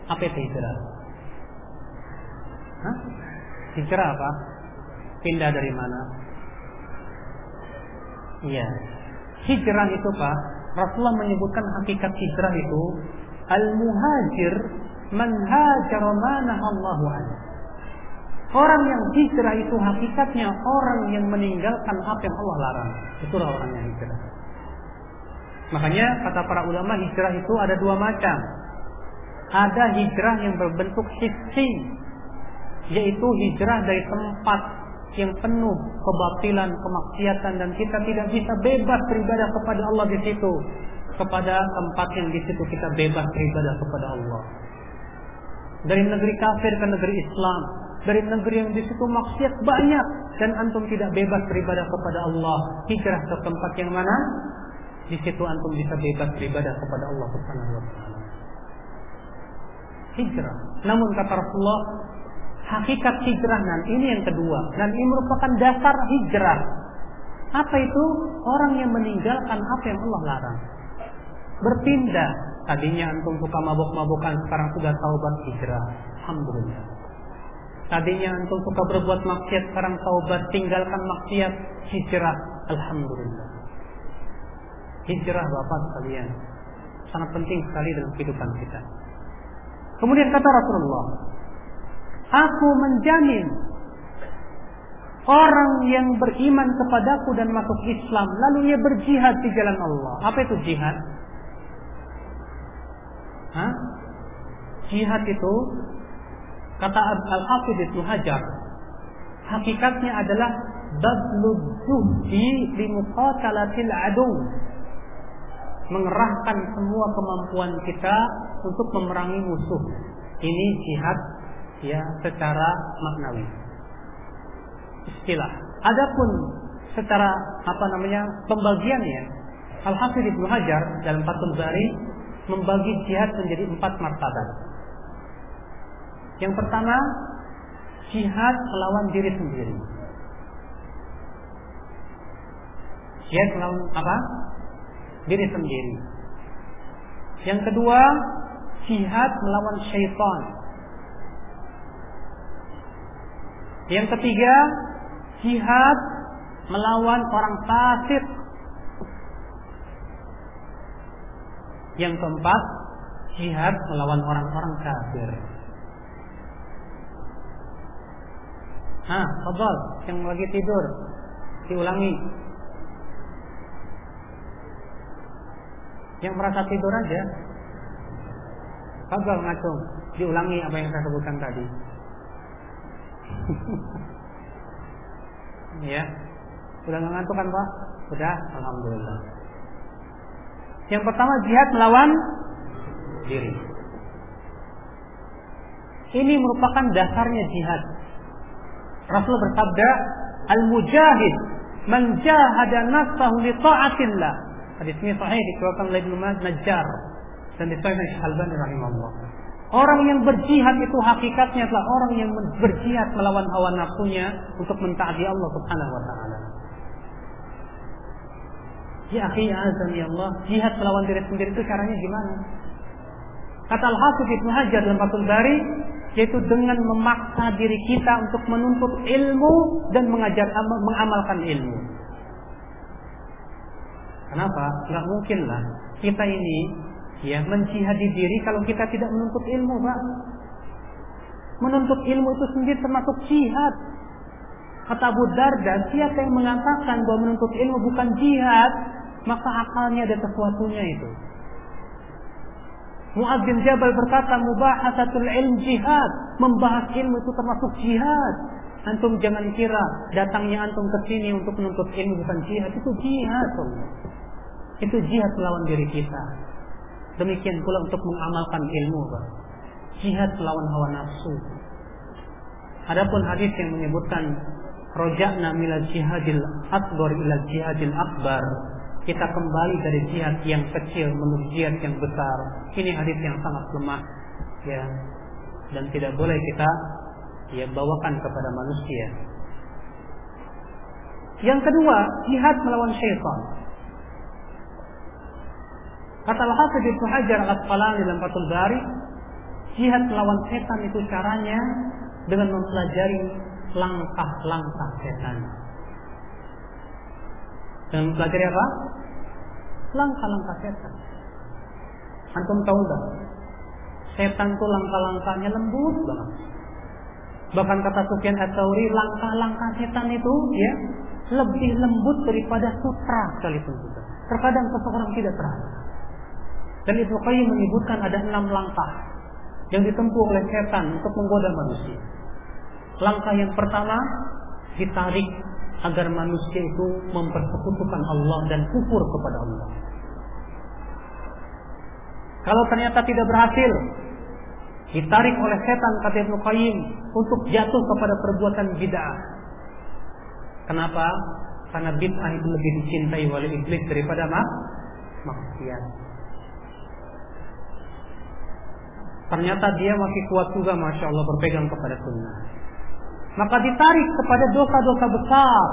Apa itu hijrah? Hah? Hijrah apa? Pindah dari mana? Iya. Hijrah itu Pak, Rasulullah menyebutkan hakikat hijrah itu al-muhajir man hajara Allahu anhu. Orang yang hijrah itu hakikatnya orang yang meninggalkan apa yang Allah larang. Itulah orang yang hijrah. Makanya kata para ulama hijrah itu ada dua macam. Ada hijrah yang berbentuk hissi, yaitu hijrah dari tempat yang penuh kebatilan, kemaksiatan dan kita tidak bisa bebas beribadah kepada Allah di situ. Kepada tempat yang di situ kita bebas beribadah kepada Allah. Dari negeri kafir ke negeri Islam, dari negeri yang di situ maksiat banyak dan antum tidak bebas beribadah kepada Allah. Hijrah ke tempat yang mana? Di situ antum bisa bebas beribadah kepada Allah Subhanahu wa taala. Hijrah. Namun kata Rasulullah, hakikat hijrah dan ini yang kedua dan ini merupakan dasar hijrah. Apa itu? Orang yang meninggalkan apa yang Allah larang. Berpindah Tadinya antum suka mabuk-mabukan, sekarang sudah taubat hijrah. Alhamdulillah. Tadinya antum suka berbuat maksiat, sekarang taubat, tinggalkan maksiat, hijrah. Alhamdulillah. Hijrah Bapak sekalian sangat penting sekali dalam kehidupan kita. Kemudian kata Rasulullah, Aku menjamin orang yang beriman kepadaku dan masuk Islam lalu ia berjihad di jalan Allah. Apa itu jihad? Hah? Jihad itu kata Al-Hafidh Ibnu Hajar hakikatnya adalah badlud zuhdi li muqatalatil adu mengerahkan semua kemampuan kita untuk memerangi musuh. Ini jihad ya secara maknawi. Istilah. Adapun secara apa namanya pembagiannya, Al Hafidh Ibnu Hajar dalam Fathul Bari membagi jihad menjadi empat martabat. Yang pertama, jihad melawan diri sendiri. Jihad melawan apa? Diri sendiri. Yang kedua, jihad melawan syaitan. Yang ketiga, jihad melawan orang fasik. Yang keempat, jihad melawan orang-orang kafir. Hah, fadal, yang lagi tidur, diulangi. Yang merasa tidur aja, fadal ngacung, diulangi apa yang saya sebutkan tadi. (laughs) ya, sudah ngantuk kan Pak? Sudah, Alhamdulillah. Yang pertama jihad melawan diri. Ini merupakan dasarnya jihad. Rasul bersabda, "Al-mujahid man jahada nafsahu li ta'atillah." Hadis ini sahih dikeluarkan oleh Ibnu Najjar dan disahihkan Syekh Albani rahimahullah. Orang yang berjihad itu hakikatnya adalah orang yang berjihad melawan hawa nafsunya untuk mentaati Allah Subhanahu wa taala. Ya akhi azan ya Allah, jihad melawan diri sendiri itu caranya gimana? Kata Al-Hafidh Ibnu Hajar dalam Fathul Bari, yaitu dengan memaksa diri kita untuk menuntut ilmu dan mengajar mengamalkan ilmu. Kenapa? Enggak mungkin lah kita ini ya menjihadi diri kalau kita tidak menuntut ilmu, Pak. Menuntut ilmu itu sendiri termasuk jihad. Kata Abu Darda, siapa yang mengatakan bahwa menuntut ilmu bukan jihad, maka akalnya ada sesuatunya itu. Mu'ad bin Jabal berkata, mubahasatul ilm jihad. Membahas ilmu itu termasuk jihad. Antum jangan kira datangnya antum ke sini untuk menuntut ilmu bukan jihad. Itu jihad. Itu jihad melawan diri kita. Demikian pula untuk mengamalkan ilmu. Pak. Jihad melawan hawa nafsu. Adapun hadis yang menyebutkan rojakna milal jihadil akbar ila jihadil akbar kita kembali dari jihad yang kecil menuju jihad yang besar. Ini hadis yang sangat lemah ya dan tidak boleh kita ya bawakan kepada manusia. Yang kedua, jihad melawan syaitan. Kata Al-Hafidh Ibnu Hajar Al-Asqalani dalam Fathul Bari, jihad melawan setan itu caranya dengan mempelajari langkah-langkah setan. Dan mempelajari apa? Langkah-langkah setan. Antum tahu enggak? Setan itu langkah-langkahnya lembut banget. Bahkan kata Sufyan Ats-Tsauri, langkah-langkah setan itu ya lebih lembut daripada sutra sekalipun juga. Terkadang seseorang tidak terasa. Dan Ibnu Qayyim menyebutkan ada enam langkah yang ditempuh oleh setan untuk menggoda manusia. Langkah yang pertama ditarik agar manusia itu mempersekutukan Allah dan kufur kepada Allah. Kalau ternyata tidak berhasil, ditarik oleh setan kata Ibnu Qayyim untuk jatuh kepada perbuatan bid'ah. Kenapa? Karena bid'ah itu lebih dicintai oleh iblis daripada mak maksiat. Ternyata dia masih kuat juga, masya Allah berpegang kepada sunnah. Maka ditarik kepada dosa-dosa besar.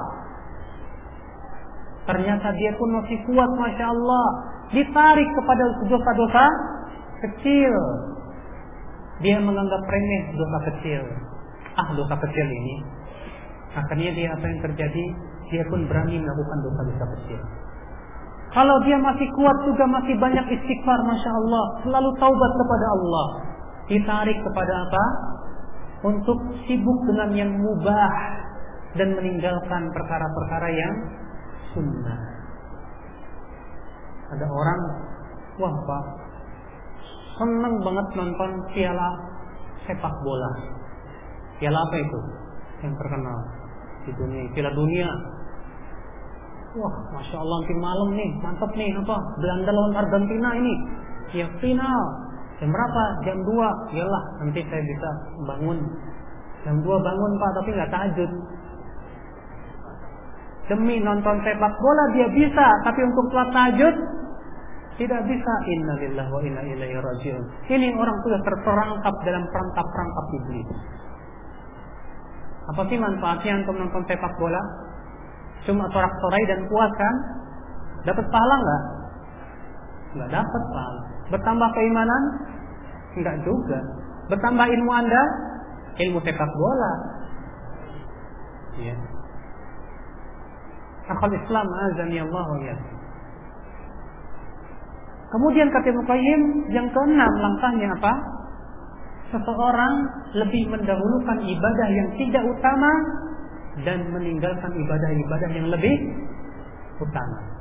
Ternyata dia pun masih kuat, masya Allah. Ditarik kepada dosa-dosa kecil. Dia menganggap remeh dosa kecil. Ah, dosa kecil ini. Akhirnya dia apa yang terjadi? Dia pun berani melakukan dosa-dosa kecil. Kalau dia masih kuat juga masih banyak istighfar, masya Allah, selalu taubat kepada Allah, ditarik kepada apa? Untuk sibuk dengan yang mubah dan meninggalkan perkara-perkara yang sunnah. Ada orang, wah pak, seneng banget nonton piala sepak bola. Piala apa itu? Yang terkenal di dunia, piala dunia. Wah, masya Allah nanti malam nih, mantap nih apa? Belanda lawan Argentina ini, ya final. Jam berapa? Jam 2 Yalah, nanti saya bisa bangun. Jam 2 bangun pak, tapi nggak tahajud. Demi nonton sepak bola dia bisa, tapi untuk sholat tahajud tidak bisa. Innalillah wa inna ilaihi rajiun. Ini orang sudah terperangkap dalam perangkap-perangkap iblis. Apa sih manfaatnya untuk nonton sepak bola? Cuma sorak-sorai dan puas kan? Dapat pahala nggak? Nggak dapat pahala. Bertambah keimanan? Enggak juga. Bertambah ilmu anda? Ilmu sepak bola. Ya. Akal Islam azani Allah ya. Kemudian kata Muqayyim yang keenam langkahnya apa? Seseorang lebih mendahulukan ibadah yang tidak utama dan meninggalkan ibadah-ibadah yang lebih utama.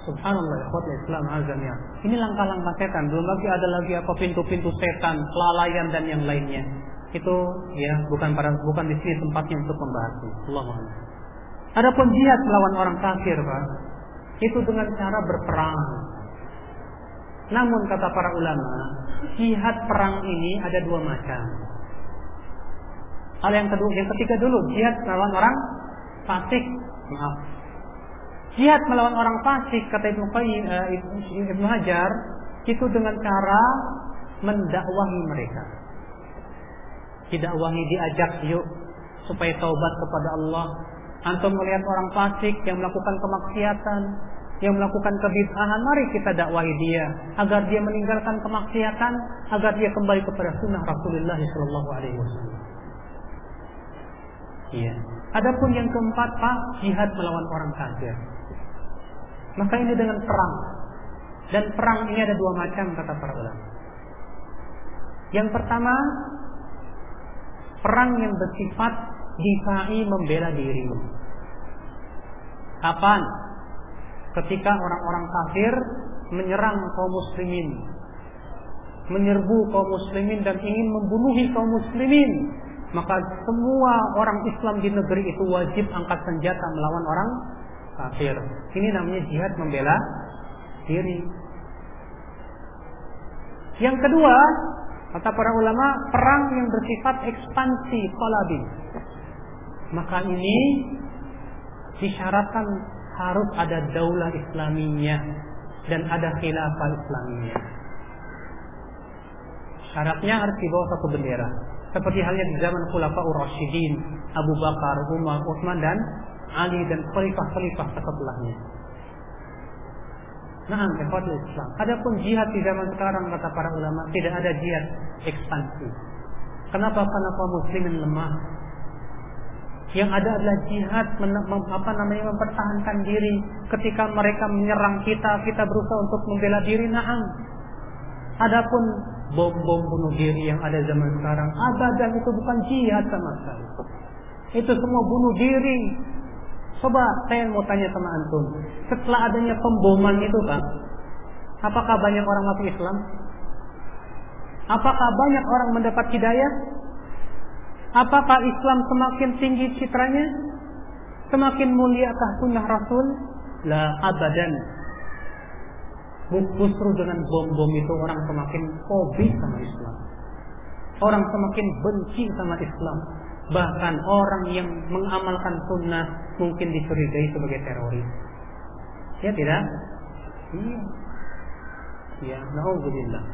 Subhanallah, ikhwat Islam azamnya. Ini langkah-langkah setan. Belum lagi ada lagi apa pintu-pintu setan, kelalaian dan yang lainnya. Itu ya bukan pada bukan di sini tempatnya untuk membahasnya. Allah Adapun jihad melawan orang kafir, Pak, itu dengan cara berperang. Namun kata para ulama, jihad perang ini ada dua macam. Hal yang kedua, yang ketiga dulu, jihad melawan orang fasik. Maaf. Jihad melawan orang fasik kata Ibnu Qayyim uh, Ibnu Hajar itu dengan cara mendakwahi mereka. Didakwahi diajak yuk supaya taubat kepada Allah. Antum melihat orang fasik yang melakukan kemaksiatan, yang melakukan kebid'ahan, mari kita dakwahi dia agar dia meninggalkan kemaksiatan, agar dia kembali kepada sunnah Rasulullah Shallallahu Alaihi Wasallam. Iya. Adapun yang keempat, Pak, jihad melawan orang kafir. Maka ini dengan perang. Dan perang ini ada dua macam kata para ulama. Yang pertama, perang yang bersifat difai membela diri. Kapan? Ketika orang-orang kafir menyerang kaum muslimin, menyerbu kaum muslimin dan ingin membunuhi kaum muslimin maka semua orang Islam di negeri itu wajib angkat senjata melawan orang kafir. Ini namanya jihad membela diri. Yang kedua, kata para ulama, perang yang bersifat ekspansi kolabi. Maka ini disyaratkan harus ada daulah Islaminya dan ada khilafah Islaminya. Syaratnya harus dibawa satu bendera seperti halnya di zaman Khulafaur Rasyidin, Abu Bakar, Umar, Utsman dan Ali dan khalifah-khalifah setelahnya. Nah, ikhwatul Islam. Adapun jihad di zaman sekarang kata para ulama tidak ada jihad ekspansi. Kenapa? Karena kaum muslimin lemah. Yang ada adalah jihad men, apa namanya mempertahankan diri ketika mereka menyerang kita, kita berusaha untuk membela diri. Nah, adapun bom-bom bunuh diri yang ada zaman sekarang. Abadan itu bukan jihad sama sekali. Itu semua bunuh diri. Coba saya mau tanya sama antum. Setelah adanya pemboman itu kan, apakah banyak orang masuk Islam? Apakah banyak orang mendapat hidayah? Apakah Islam semakin tinggi citranya? Semakin muliakah sunnah Rasul? La abadan Justru dengan bom-bom itu orang semakin fobis sama Islam. Orang semakin benci sama Islam bahkan orang yang mengamalkan sunnah mungkin dicurigai sebagai teroris. Ya tidak? Iya. Ya naudzubillah.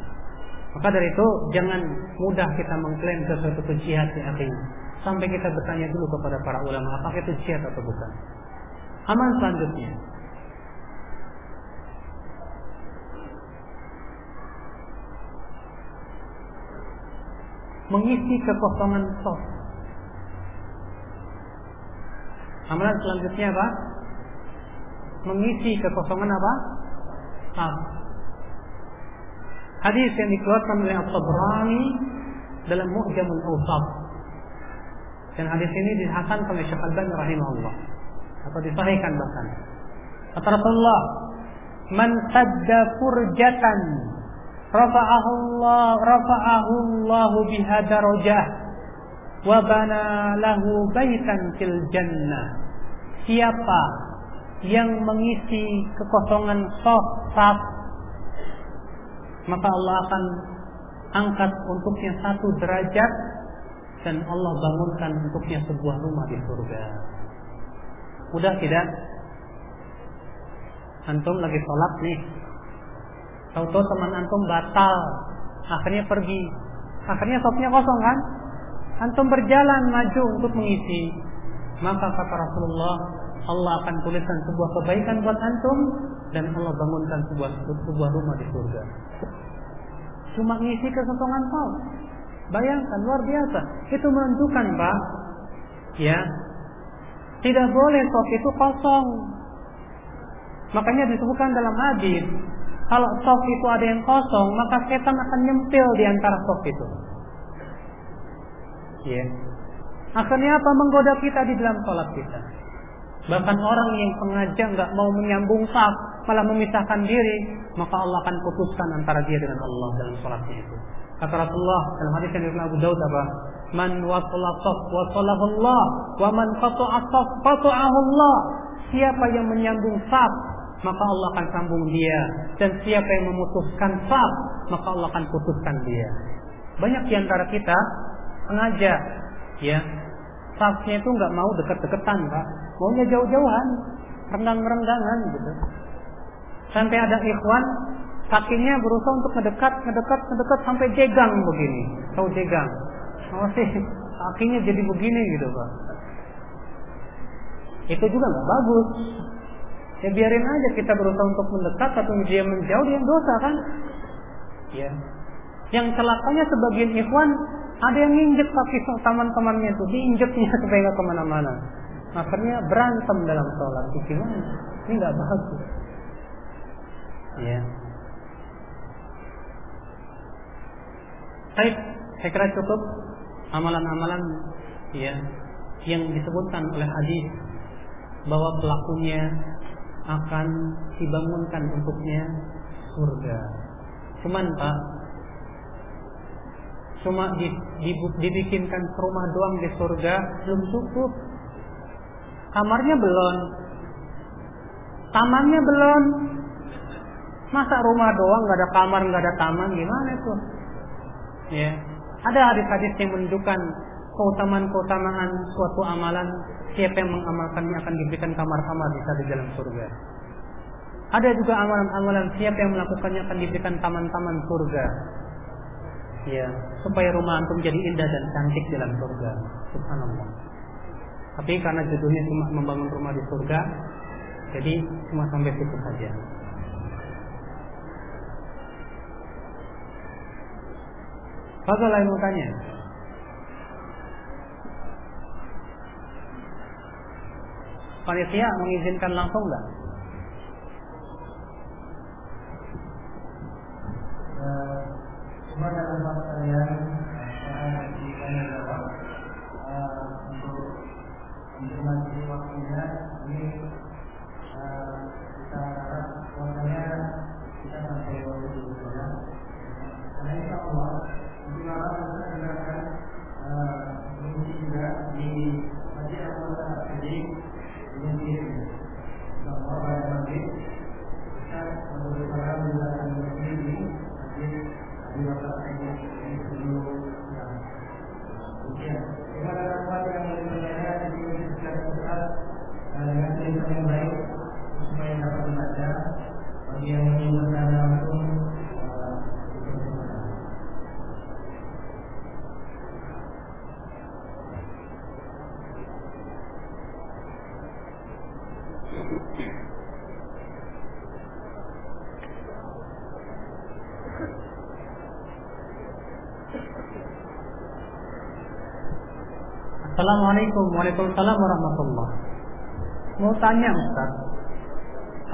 Maka dari itu jangan mudah kita mengklaim sesuatu itu jihad ya akhir sampai kita bertanya dulu kepada para ulama apakah itu jihad atau bukan? Aman selanjutnya. Mengisi kekosongan sos. Amalan selanjutnya apa? Mengisi kekosongan apa? Hadis yang dikeluarkan oleh At-Tabrani dalam Mu'jamul Awsat. Dan hadis ini dihasan oleh Syekh Al-Bani rahimahullah atau disahihkan bahkan. Kata Rasulullah, "Man sadda furjatan rafa'ahu Allah rafa'ahu Allah biha darajah wa bana lahu baitan fil jannah." Siapa yang mengisi kekosongan saf maka Allah akan angkat untuknya satu derajat dan Allah bangunkan untuknya sebuah rumah di surga. Udah tidak? Antum lagi sholat nih. Tahu-tahu teman antum batal. Akhirnya pergi. Akhirnya sopnya kosong kan? Antum berjalan maju untuk mengisi. Maka kata Rasulullah, Allah akan tuliskan sebuah kebaikan buat antum dan Allah bangunkan sebuah sebuah rumah di surga. Cuma ngisi kekosongan kau. Bayangkan luar biasa. Itu menentukan, Pak. Ya. Tidak boleh sok itu kosong. Makanya disebutkan dalam hadis, kalau sok itu ada yang kosong, maka setan akan nyempil di antara sok itu. Ya. Akhirnya apa menggoda kita di dalam sholat kita. Bahkan orang yang sengaja nggak mau menyambung saf, malah memisahkan diri, maka Allah akan putuskan antara dia dengan Allah dalam sholatnya itu. Kata Rasulullah dalam hadis yang diriwayatkan Abu Daud apa? Man wasala saf wasalahu Allah wa man qata'a saf qata'ahu Allah. Siapa yang menyambung saf, maka Allah akan sambung dia dan siapa yang memutuskan saf, maka Allah akan putuskan dia. Banyak di antara kita sengaja ya safnya itu nggak mau dekat-dekatan, Pak. Maunya jauh-jauhan, renggang-renggangan gitu. Sampai ada ikhwan kakinya berusaha untuk ngedekat, ngedekat, ngedekat sampai jegang begini. Tahu jegang? Oh sih, kakinya jadi begini gitu pak. Itu juga nggak bagus. Ya biarin aja kita berusaha untuk mendekat atau dia menjauh dia dosa kan? Ya. Yang celakanya sebagian ikhwan ada yang nginjek kaki teman-temannya itu, diinjeknya (laughs) supaya ke mana-mana. Akhirnya berantem dalam sholat. Gimana? Ini nggak bagus. Ya. Baik, saya kira cukup amalan-amalan ya yang disebutkan oleh hadis bahwa pelakunya akan dibangunkan untuknya surga. Cuman Pak, cuma di, di, dibikinkan rumah doang di surga belum cukup. Kamarnya belum, tamannya belum. Masa rumah doang nggak ada kamar nggak ada taman gimana tuh? Ya. Ada hadis-hadis yang menunjukkan keutamaan-keutamaan suatu amalan siapa yang mengamalkannya akan diberikan kamar-kamar di di dalam surga. Ada juga amalan-amalan siapa yang melakukannya akan diberikan taman-taman surga. Ya, supaya rumah antum jadi indah dan cantik dalam surga. Subhanallah. Tapi karena judulnya cuma membangun rumah di surga, jadi cuma sampai situ saja. Fadal lain mau tanya? Panitia mengizinkan langsung nggak? Cuma dalam saya saya jawab untuk informasi waktunya ini kita harap waktunya kita sampai waktu dulu saja. Karena insya Allah Gimana kita dengarkan Mungkin juga di Masjid Al-Quran Al-Kadim Dengan diri Bahwa pada maghrib Kita masjid ini yang baik supaya dapat bagi yang Assalamualaikum Waalaikumsalam warahmatullah Mau tanya Ustaz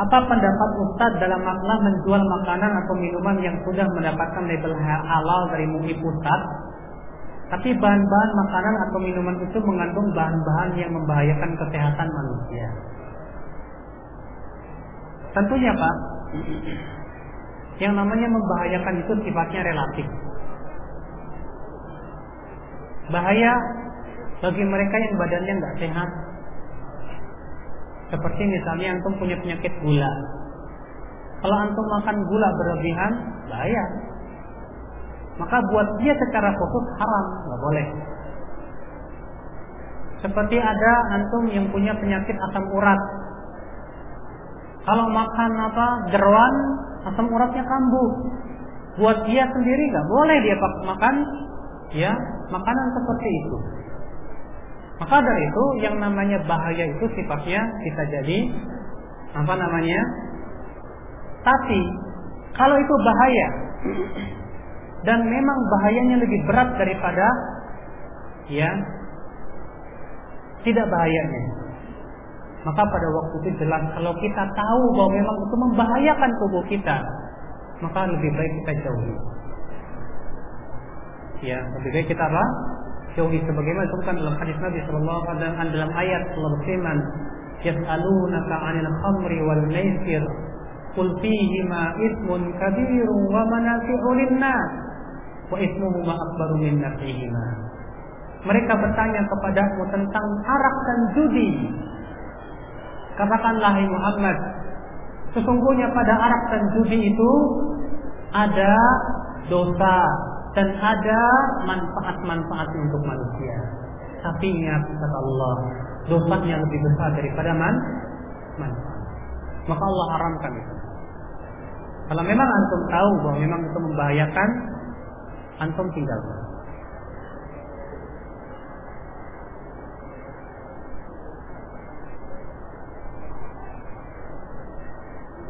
Apa pendapat Ustaz dalam masalah menjual makanan atau minuman yang sudah mendapatkan label halal dari MUI Pusat? Tapi bahan-bahan makanan atau minuman itu mengandung bahan-bahan yang membahayakan kesehatan manusia. Tentunya Pak Yang namanya membahayakan itu sifatnya relatif. Bahaya bagi mereka yang badannya nggak sehat. Seperti misalnya antum punya penyakit gula. Kalau antum makan gula berlebihan, bahaya. Maka buat dia secara khusus haram, nggak boleh. Seperti ada antum yang punya penyakit asam urat. Kalau makan apa jeruan, asam uratnya kambuh. Buat dia sendiri nggak boleh dia makan ya makanan seperti itu. Maka dari itu yang namanya bahaya itu sifatnya bisa jadi apa namanya? Tapi kalau itu bahaya dan memang bahayanya lebih berat daripada ya tidak bahayanya. Maka pada waktu itu jelas kalau kita tahu bahwa memang itu membahayakan tubuh kita, maka lebih baik kita jauhi. Ya, lebih baik kita apa? Jauhi sebagaimana disebutkan dalam hadis Nabi sallallahu alaihi wasallam dalam ayat Allah berfirman yas'alunaka 'anil khamri wal maisir qul fihima ismun kabirun wa manafi'u lin-nas wa ismuhuma akbaru min nafihima. Mereka bertanya kepadamu tentang arak dan judi. Katakanlah Muhammad sesungguhnya pada arak dan judi itu ada dosa dan ada manfaat-manfaat untuk manusia. Tapi ingat kata Allah, dosanya lebih besar daripada man manfaat. Maka Allah haramkan itu. Kalau memang antum tahu bahwa memang itu membahayakan, antum tinggalkan.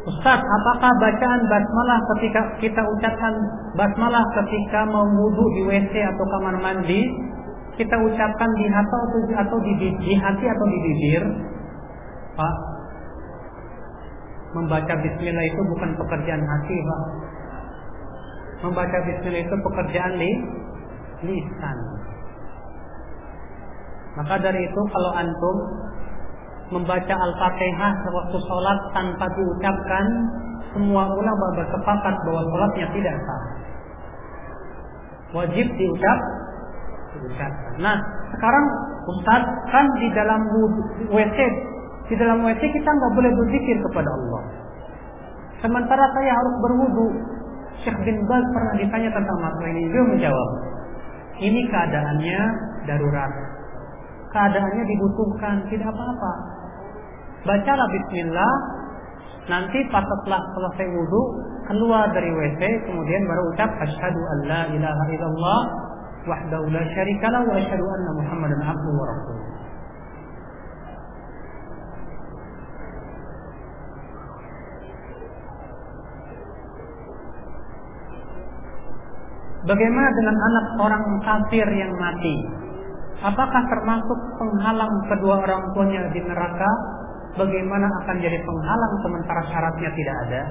Ustaz, apakah bacaan basmalah ketika kita ucapkan basmalah ketika mau wudhu di WC atau kamar mandi, kita ucapkan di hati atau, atau di, di, di hati atau di bibir? Pak, membaca bismillah itu bukan pekerjaan hati, Pak. Membaca bismillah itu pekerjaan li, lisan. Maka dari itu kalau antum membaca Al-Fatihah sewaktu sholat tanpa diucapkan, semua ulama bersepakat bahwa sholatnya tidak sah. Wajib diucap, diucapkan. Nah, sekarang Ustaz kan di dalam WC, di dalam WC kita nggak boleh berzikir kepada Allah. Sementara saya harus berwudu. Syekh bin Baz pernah ditanya tentang masalah ini, dia menjawab, ini keadaannya darurat. Keadaannya dibutuhkan, tidak apa-apa bacalah bismillah. Nanti pas setelah selesai wudhu keluar dari WC kemudian baru ucap asyhadu an la ilaha illallah wahdahu la syarikalah wa asyhadu anna muhammadan abduhu wa rasuluh Bagaimana dengan anak orang kafir yang mati? Apakah termasuk penghalang kedua orang tuanya di neraka bagaimana akan jadi penghalang sementara syaratnya tidak ada?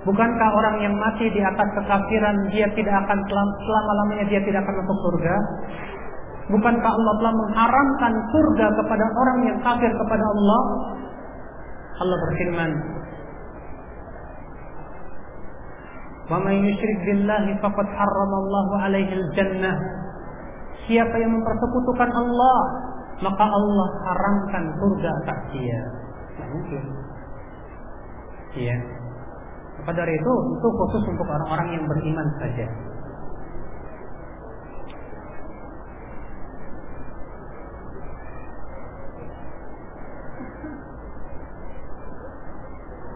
Bukankah orang yang mati di atas kekafiran dia tidak akan selama-lamanya dia tidak akan masuk surga? Bukankah Allah telah mengharamkan surga kepada orang yang kafir kepada Allah? Allah berfirman, "Wa may yusyrik billahi faqad Allahu 'alaihi al-jannah." Siapa yang mempersekutukan Allah, maka Allah haramkan surga atas dia. Mungkin. Iya. Maka dari itu itu khusus untuk orang-orang yang beriman saja.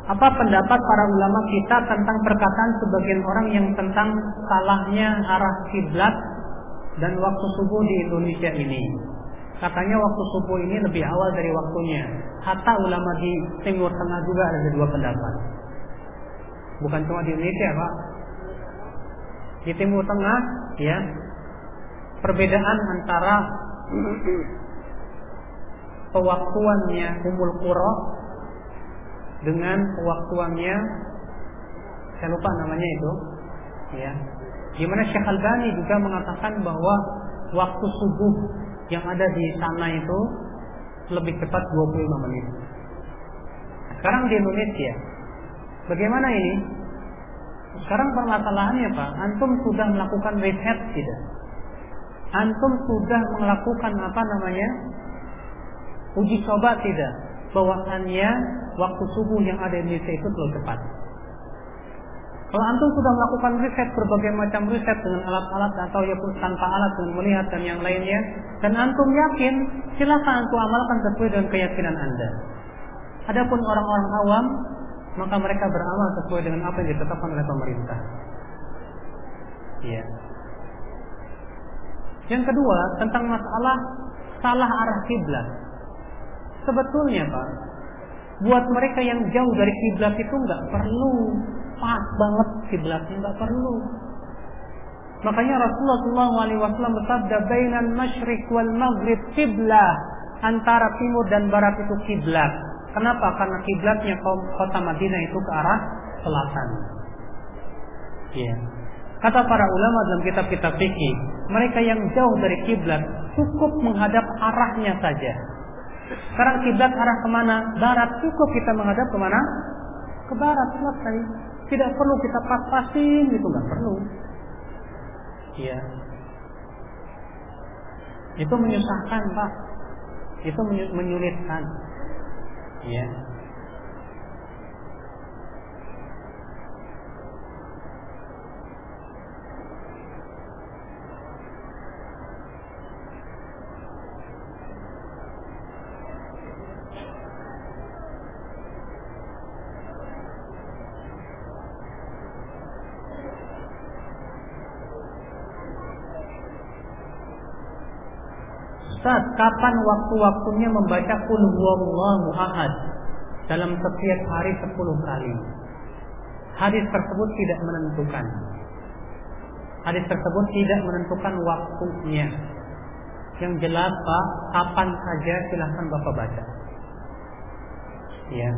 Apa pendapat para ulama kita tentang perkataan sebagian orang yang tentang salahnya arah kiblat dan waktu subuh di Indonesia ini? Katanya waktu subuh ini lebih awal dari waktunya. Hatta ulama di Timur Tengah juga ada dua pendapat. Bukan cuma di Indonesia, Pak. Di Timur Tengah, ya, perbedaan antara pewaktuannya Umul Qura dengan pewaktuannya saya lupa namanya itu ya di mana Syekh Albani juga mengatakan bahwa waktu subuh yang ada di sana itu lebih cepat 25 menit. Sekarang di Indonesia, bagaimana ini? Sekarang permasalahannya Pak, antum sudah melakukan riset tidak? Antum sudah melakukan apa namanya? Uji coba tidak? Bahwasannya waktu subuh yang ada di Indonesia itu terlalu cepat. Kalau antum sudah melakukan riset berbagai macam riset dengan alat-alat atau ya pun tanpa alat dengan melihat dan yang lainnya, dan antum yakin, silakan antum amalkan sesuai dengan keyakinan anda. Adapun orang-orang awam, maka mereka beramal sesuai dengan apa yang ditetapkan oleh pemerintah. Iya. Yang kedua tentang masalah salah arah kiblat. Sebetulnya Pak, buat mereka yang jauh dari kiblat itu nggak perlu pas banget kiblatnya nggak perlu. Makanya Rasulullah SAW bersabda, "Bainan masyriq wal maghrib kiblah." Antara timur dan barat itu kiblat. Kenapa? Karena kiblatnya kota Madinah itu ke arah selatan. Ya. Kata para ulama dalam kitab-kitab fikih, mereka yang jauh dari kiblat cukup menghadap arahnya saja. Sekarang kiblat arah ke mana? Barat. Cukup kita menghadap ke mana? Ke barat selesai. Tidak perlu kita pas-pasin gitu nggak perlu. Iya. Itu menyusahkan pak. Itu menyulitkan. Iya. Ustaz, kapan waktu-waktunya membaca Qul huwallahu ahad dalam setiap hari 10 kali? Hadis tersebut tidak menentukan. Hadis tersebut tidak menentukan waktunya. Yang jelas Pak, kapan saja silahkan Bapak baca. Ya,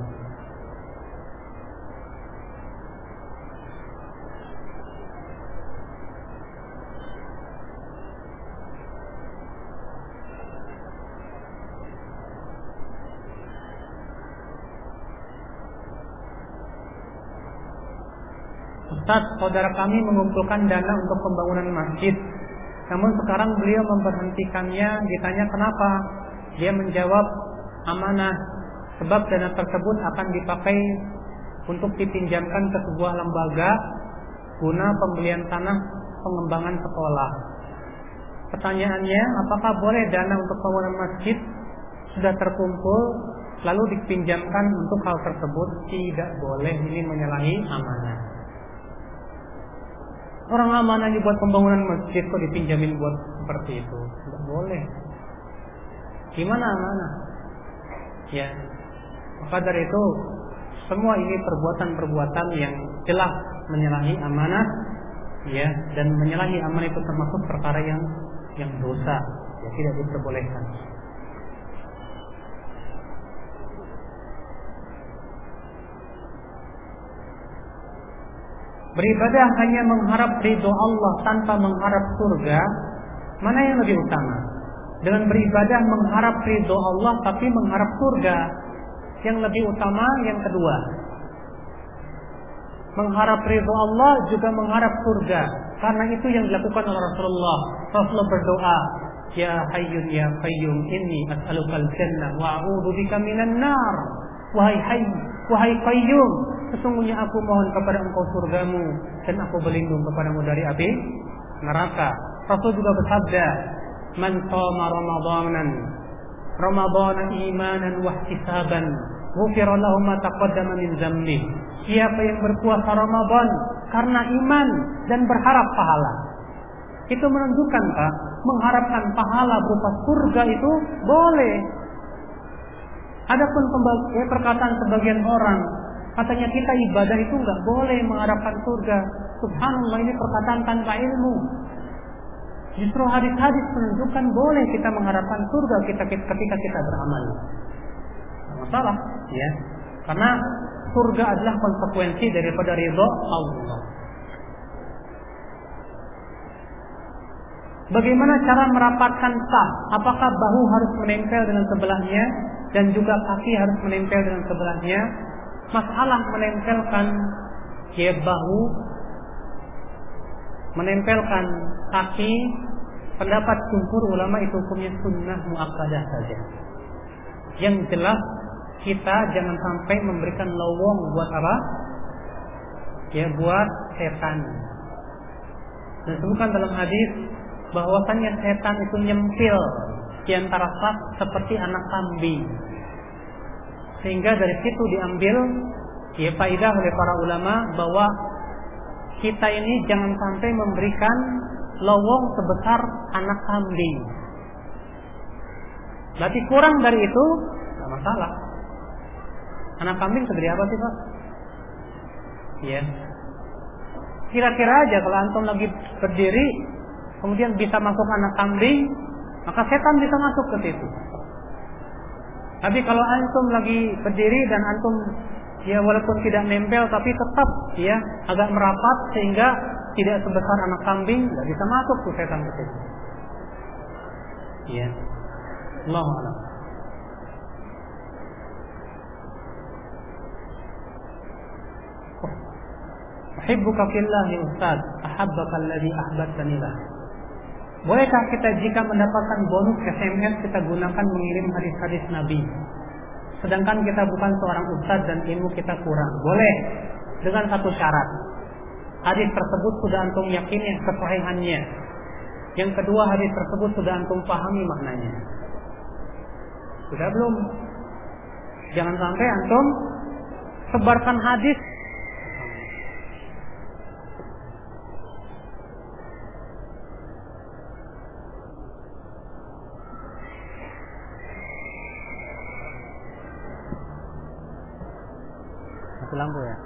Ustaz, saudara kami mengumpulkan dana untuk pembangunan masjid. Namun sekarang beliau memberhentikannya, ditanya kenapa? Dia menjawab amanah, sebab dana tersebut akan dipakai untuk dipinjamkan ke sebuah lembaga guna pembelian tanah pengembangan sekolah. Pertanyaannya, apakah boleh dana untuk pembangunan masjid sudah terkumpul lalu dipinjamkan untuk hal tersebut? Tidak boleh, ini menyalahi amanah. Orang amanah buat pembangunan masjid kok dipinjamin buat seperti itu? Tidak boleh. Gimana amanah? Ya. Maka dari itu semua ini perbuatan-perbuatan yang jelas menyalahi amanah ya dan menyalahi amanah itu termasuk perkara yang yang dosa ya tidak diperbolehkan. Beribadah hanya mengharap ridho Allah tanpa mengharap surga, mana yang lebih utama? Dengan beribadah mengharap ridho Allah tapi mengharap surga, yang lebih utama yang kedua. Mengharap ridho Allah juga mengharap surga, karena itu yang dilakukan oleh Rasulullah. Rasulullah berdoa, Ya Hayyun Ya Qayyum inni as'alukal jannah wa a'udhu bika minan nar. Wahai Hayy, wahai Qayyum, Sesungguhnya aku mohon kepada engkau surgamu dan aku berlindung kepadamu dari api neraka. Rasul juga bersabda, "Man shoma Ramadanan Ramadana imanan wa ihtisaban, ghufira lahu ma taqaddama min dzambi." Siapa yang berpuasa Ramadan karena iman dan berharap pahala. Itu menunjukkan Pak, mengharapkan pahala berupa surga itu boleh. Adapun perkataan sebagian orang Katanya kita ibadah itu nggak boleh mengharapkan surga. Subhanallah ini perkataan tanpa ilmu. Justru hadis-hadis menunjukkan boleh kita mengharapkan surga kita ketika kita beramal. Masalah, ya. Karena surga adalah konsekuensi daripada ridho Allah. Bagaimana cara merapatkan sah? Apakah bahu harus menempel dengan sebelahnya dan juga kaki harus menempel dengan sebelahnya? Masalah menempelkan ya bahu menempelkan kaki pendapat jumhur ulama itu hukumnya sunnah muakkadah saja. Yang jelas kita jangan sampai memberikan lowong buat apa? Ya buat setan. Dan sebutkan dalam hadis bahwasannya setan itu nyempil di antara saf seperti anak kambing. Sehingga dari situ diambil ya faidah oleh para ulama bahwa kita ini jangan sampai memberikan lowong sebesar anak kambing. Berarti kurang dari itu, tidak masalah. Anak kambing segede apa sih Pak? Iya. Kira-kira aja kalau antum lagi berdiri, kemudian bisa masuk anak kambing, maka setan bisa masuk ke situ. Tapi kalau antum lagi berdiri dan antum ya walaupun tidak nempel tapi tetap ya agak merapat sehingga tidak sebesar anak kambing nggak bisa masuk tuh setan ke situ. Ya. Allah Allah. Uhibbuka fillah ya Ustaz, ahabbaka alladhi ahbabtani lah. Bolehkah kita jika mendapatkan bonus SMS kita gunakan mengirim hadis-hadis Nabi? Sedangkan kita bukan seorang ustaz dan ilmu kita kurang. Boleh dengan satu syarat. Hadis tersebut sudah antum yakini kesahihannya. Yang kedua hadis tersebut sudah antum pahami maknanya. Sudah belum? Jangan sampai antum sebarkan hadis lampu ya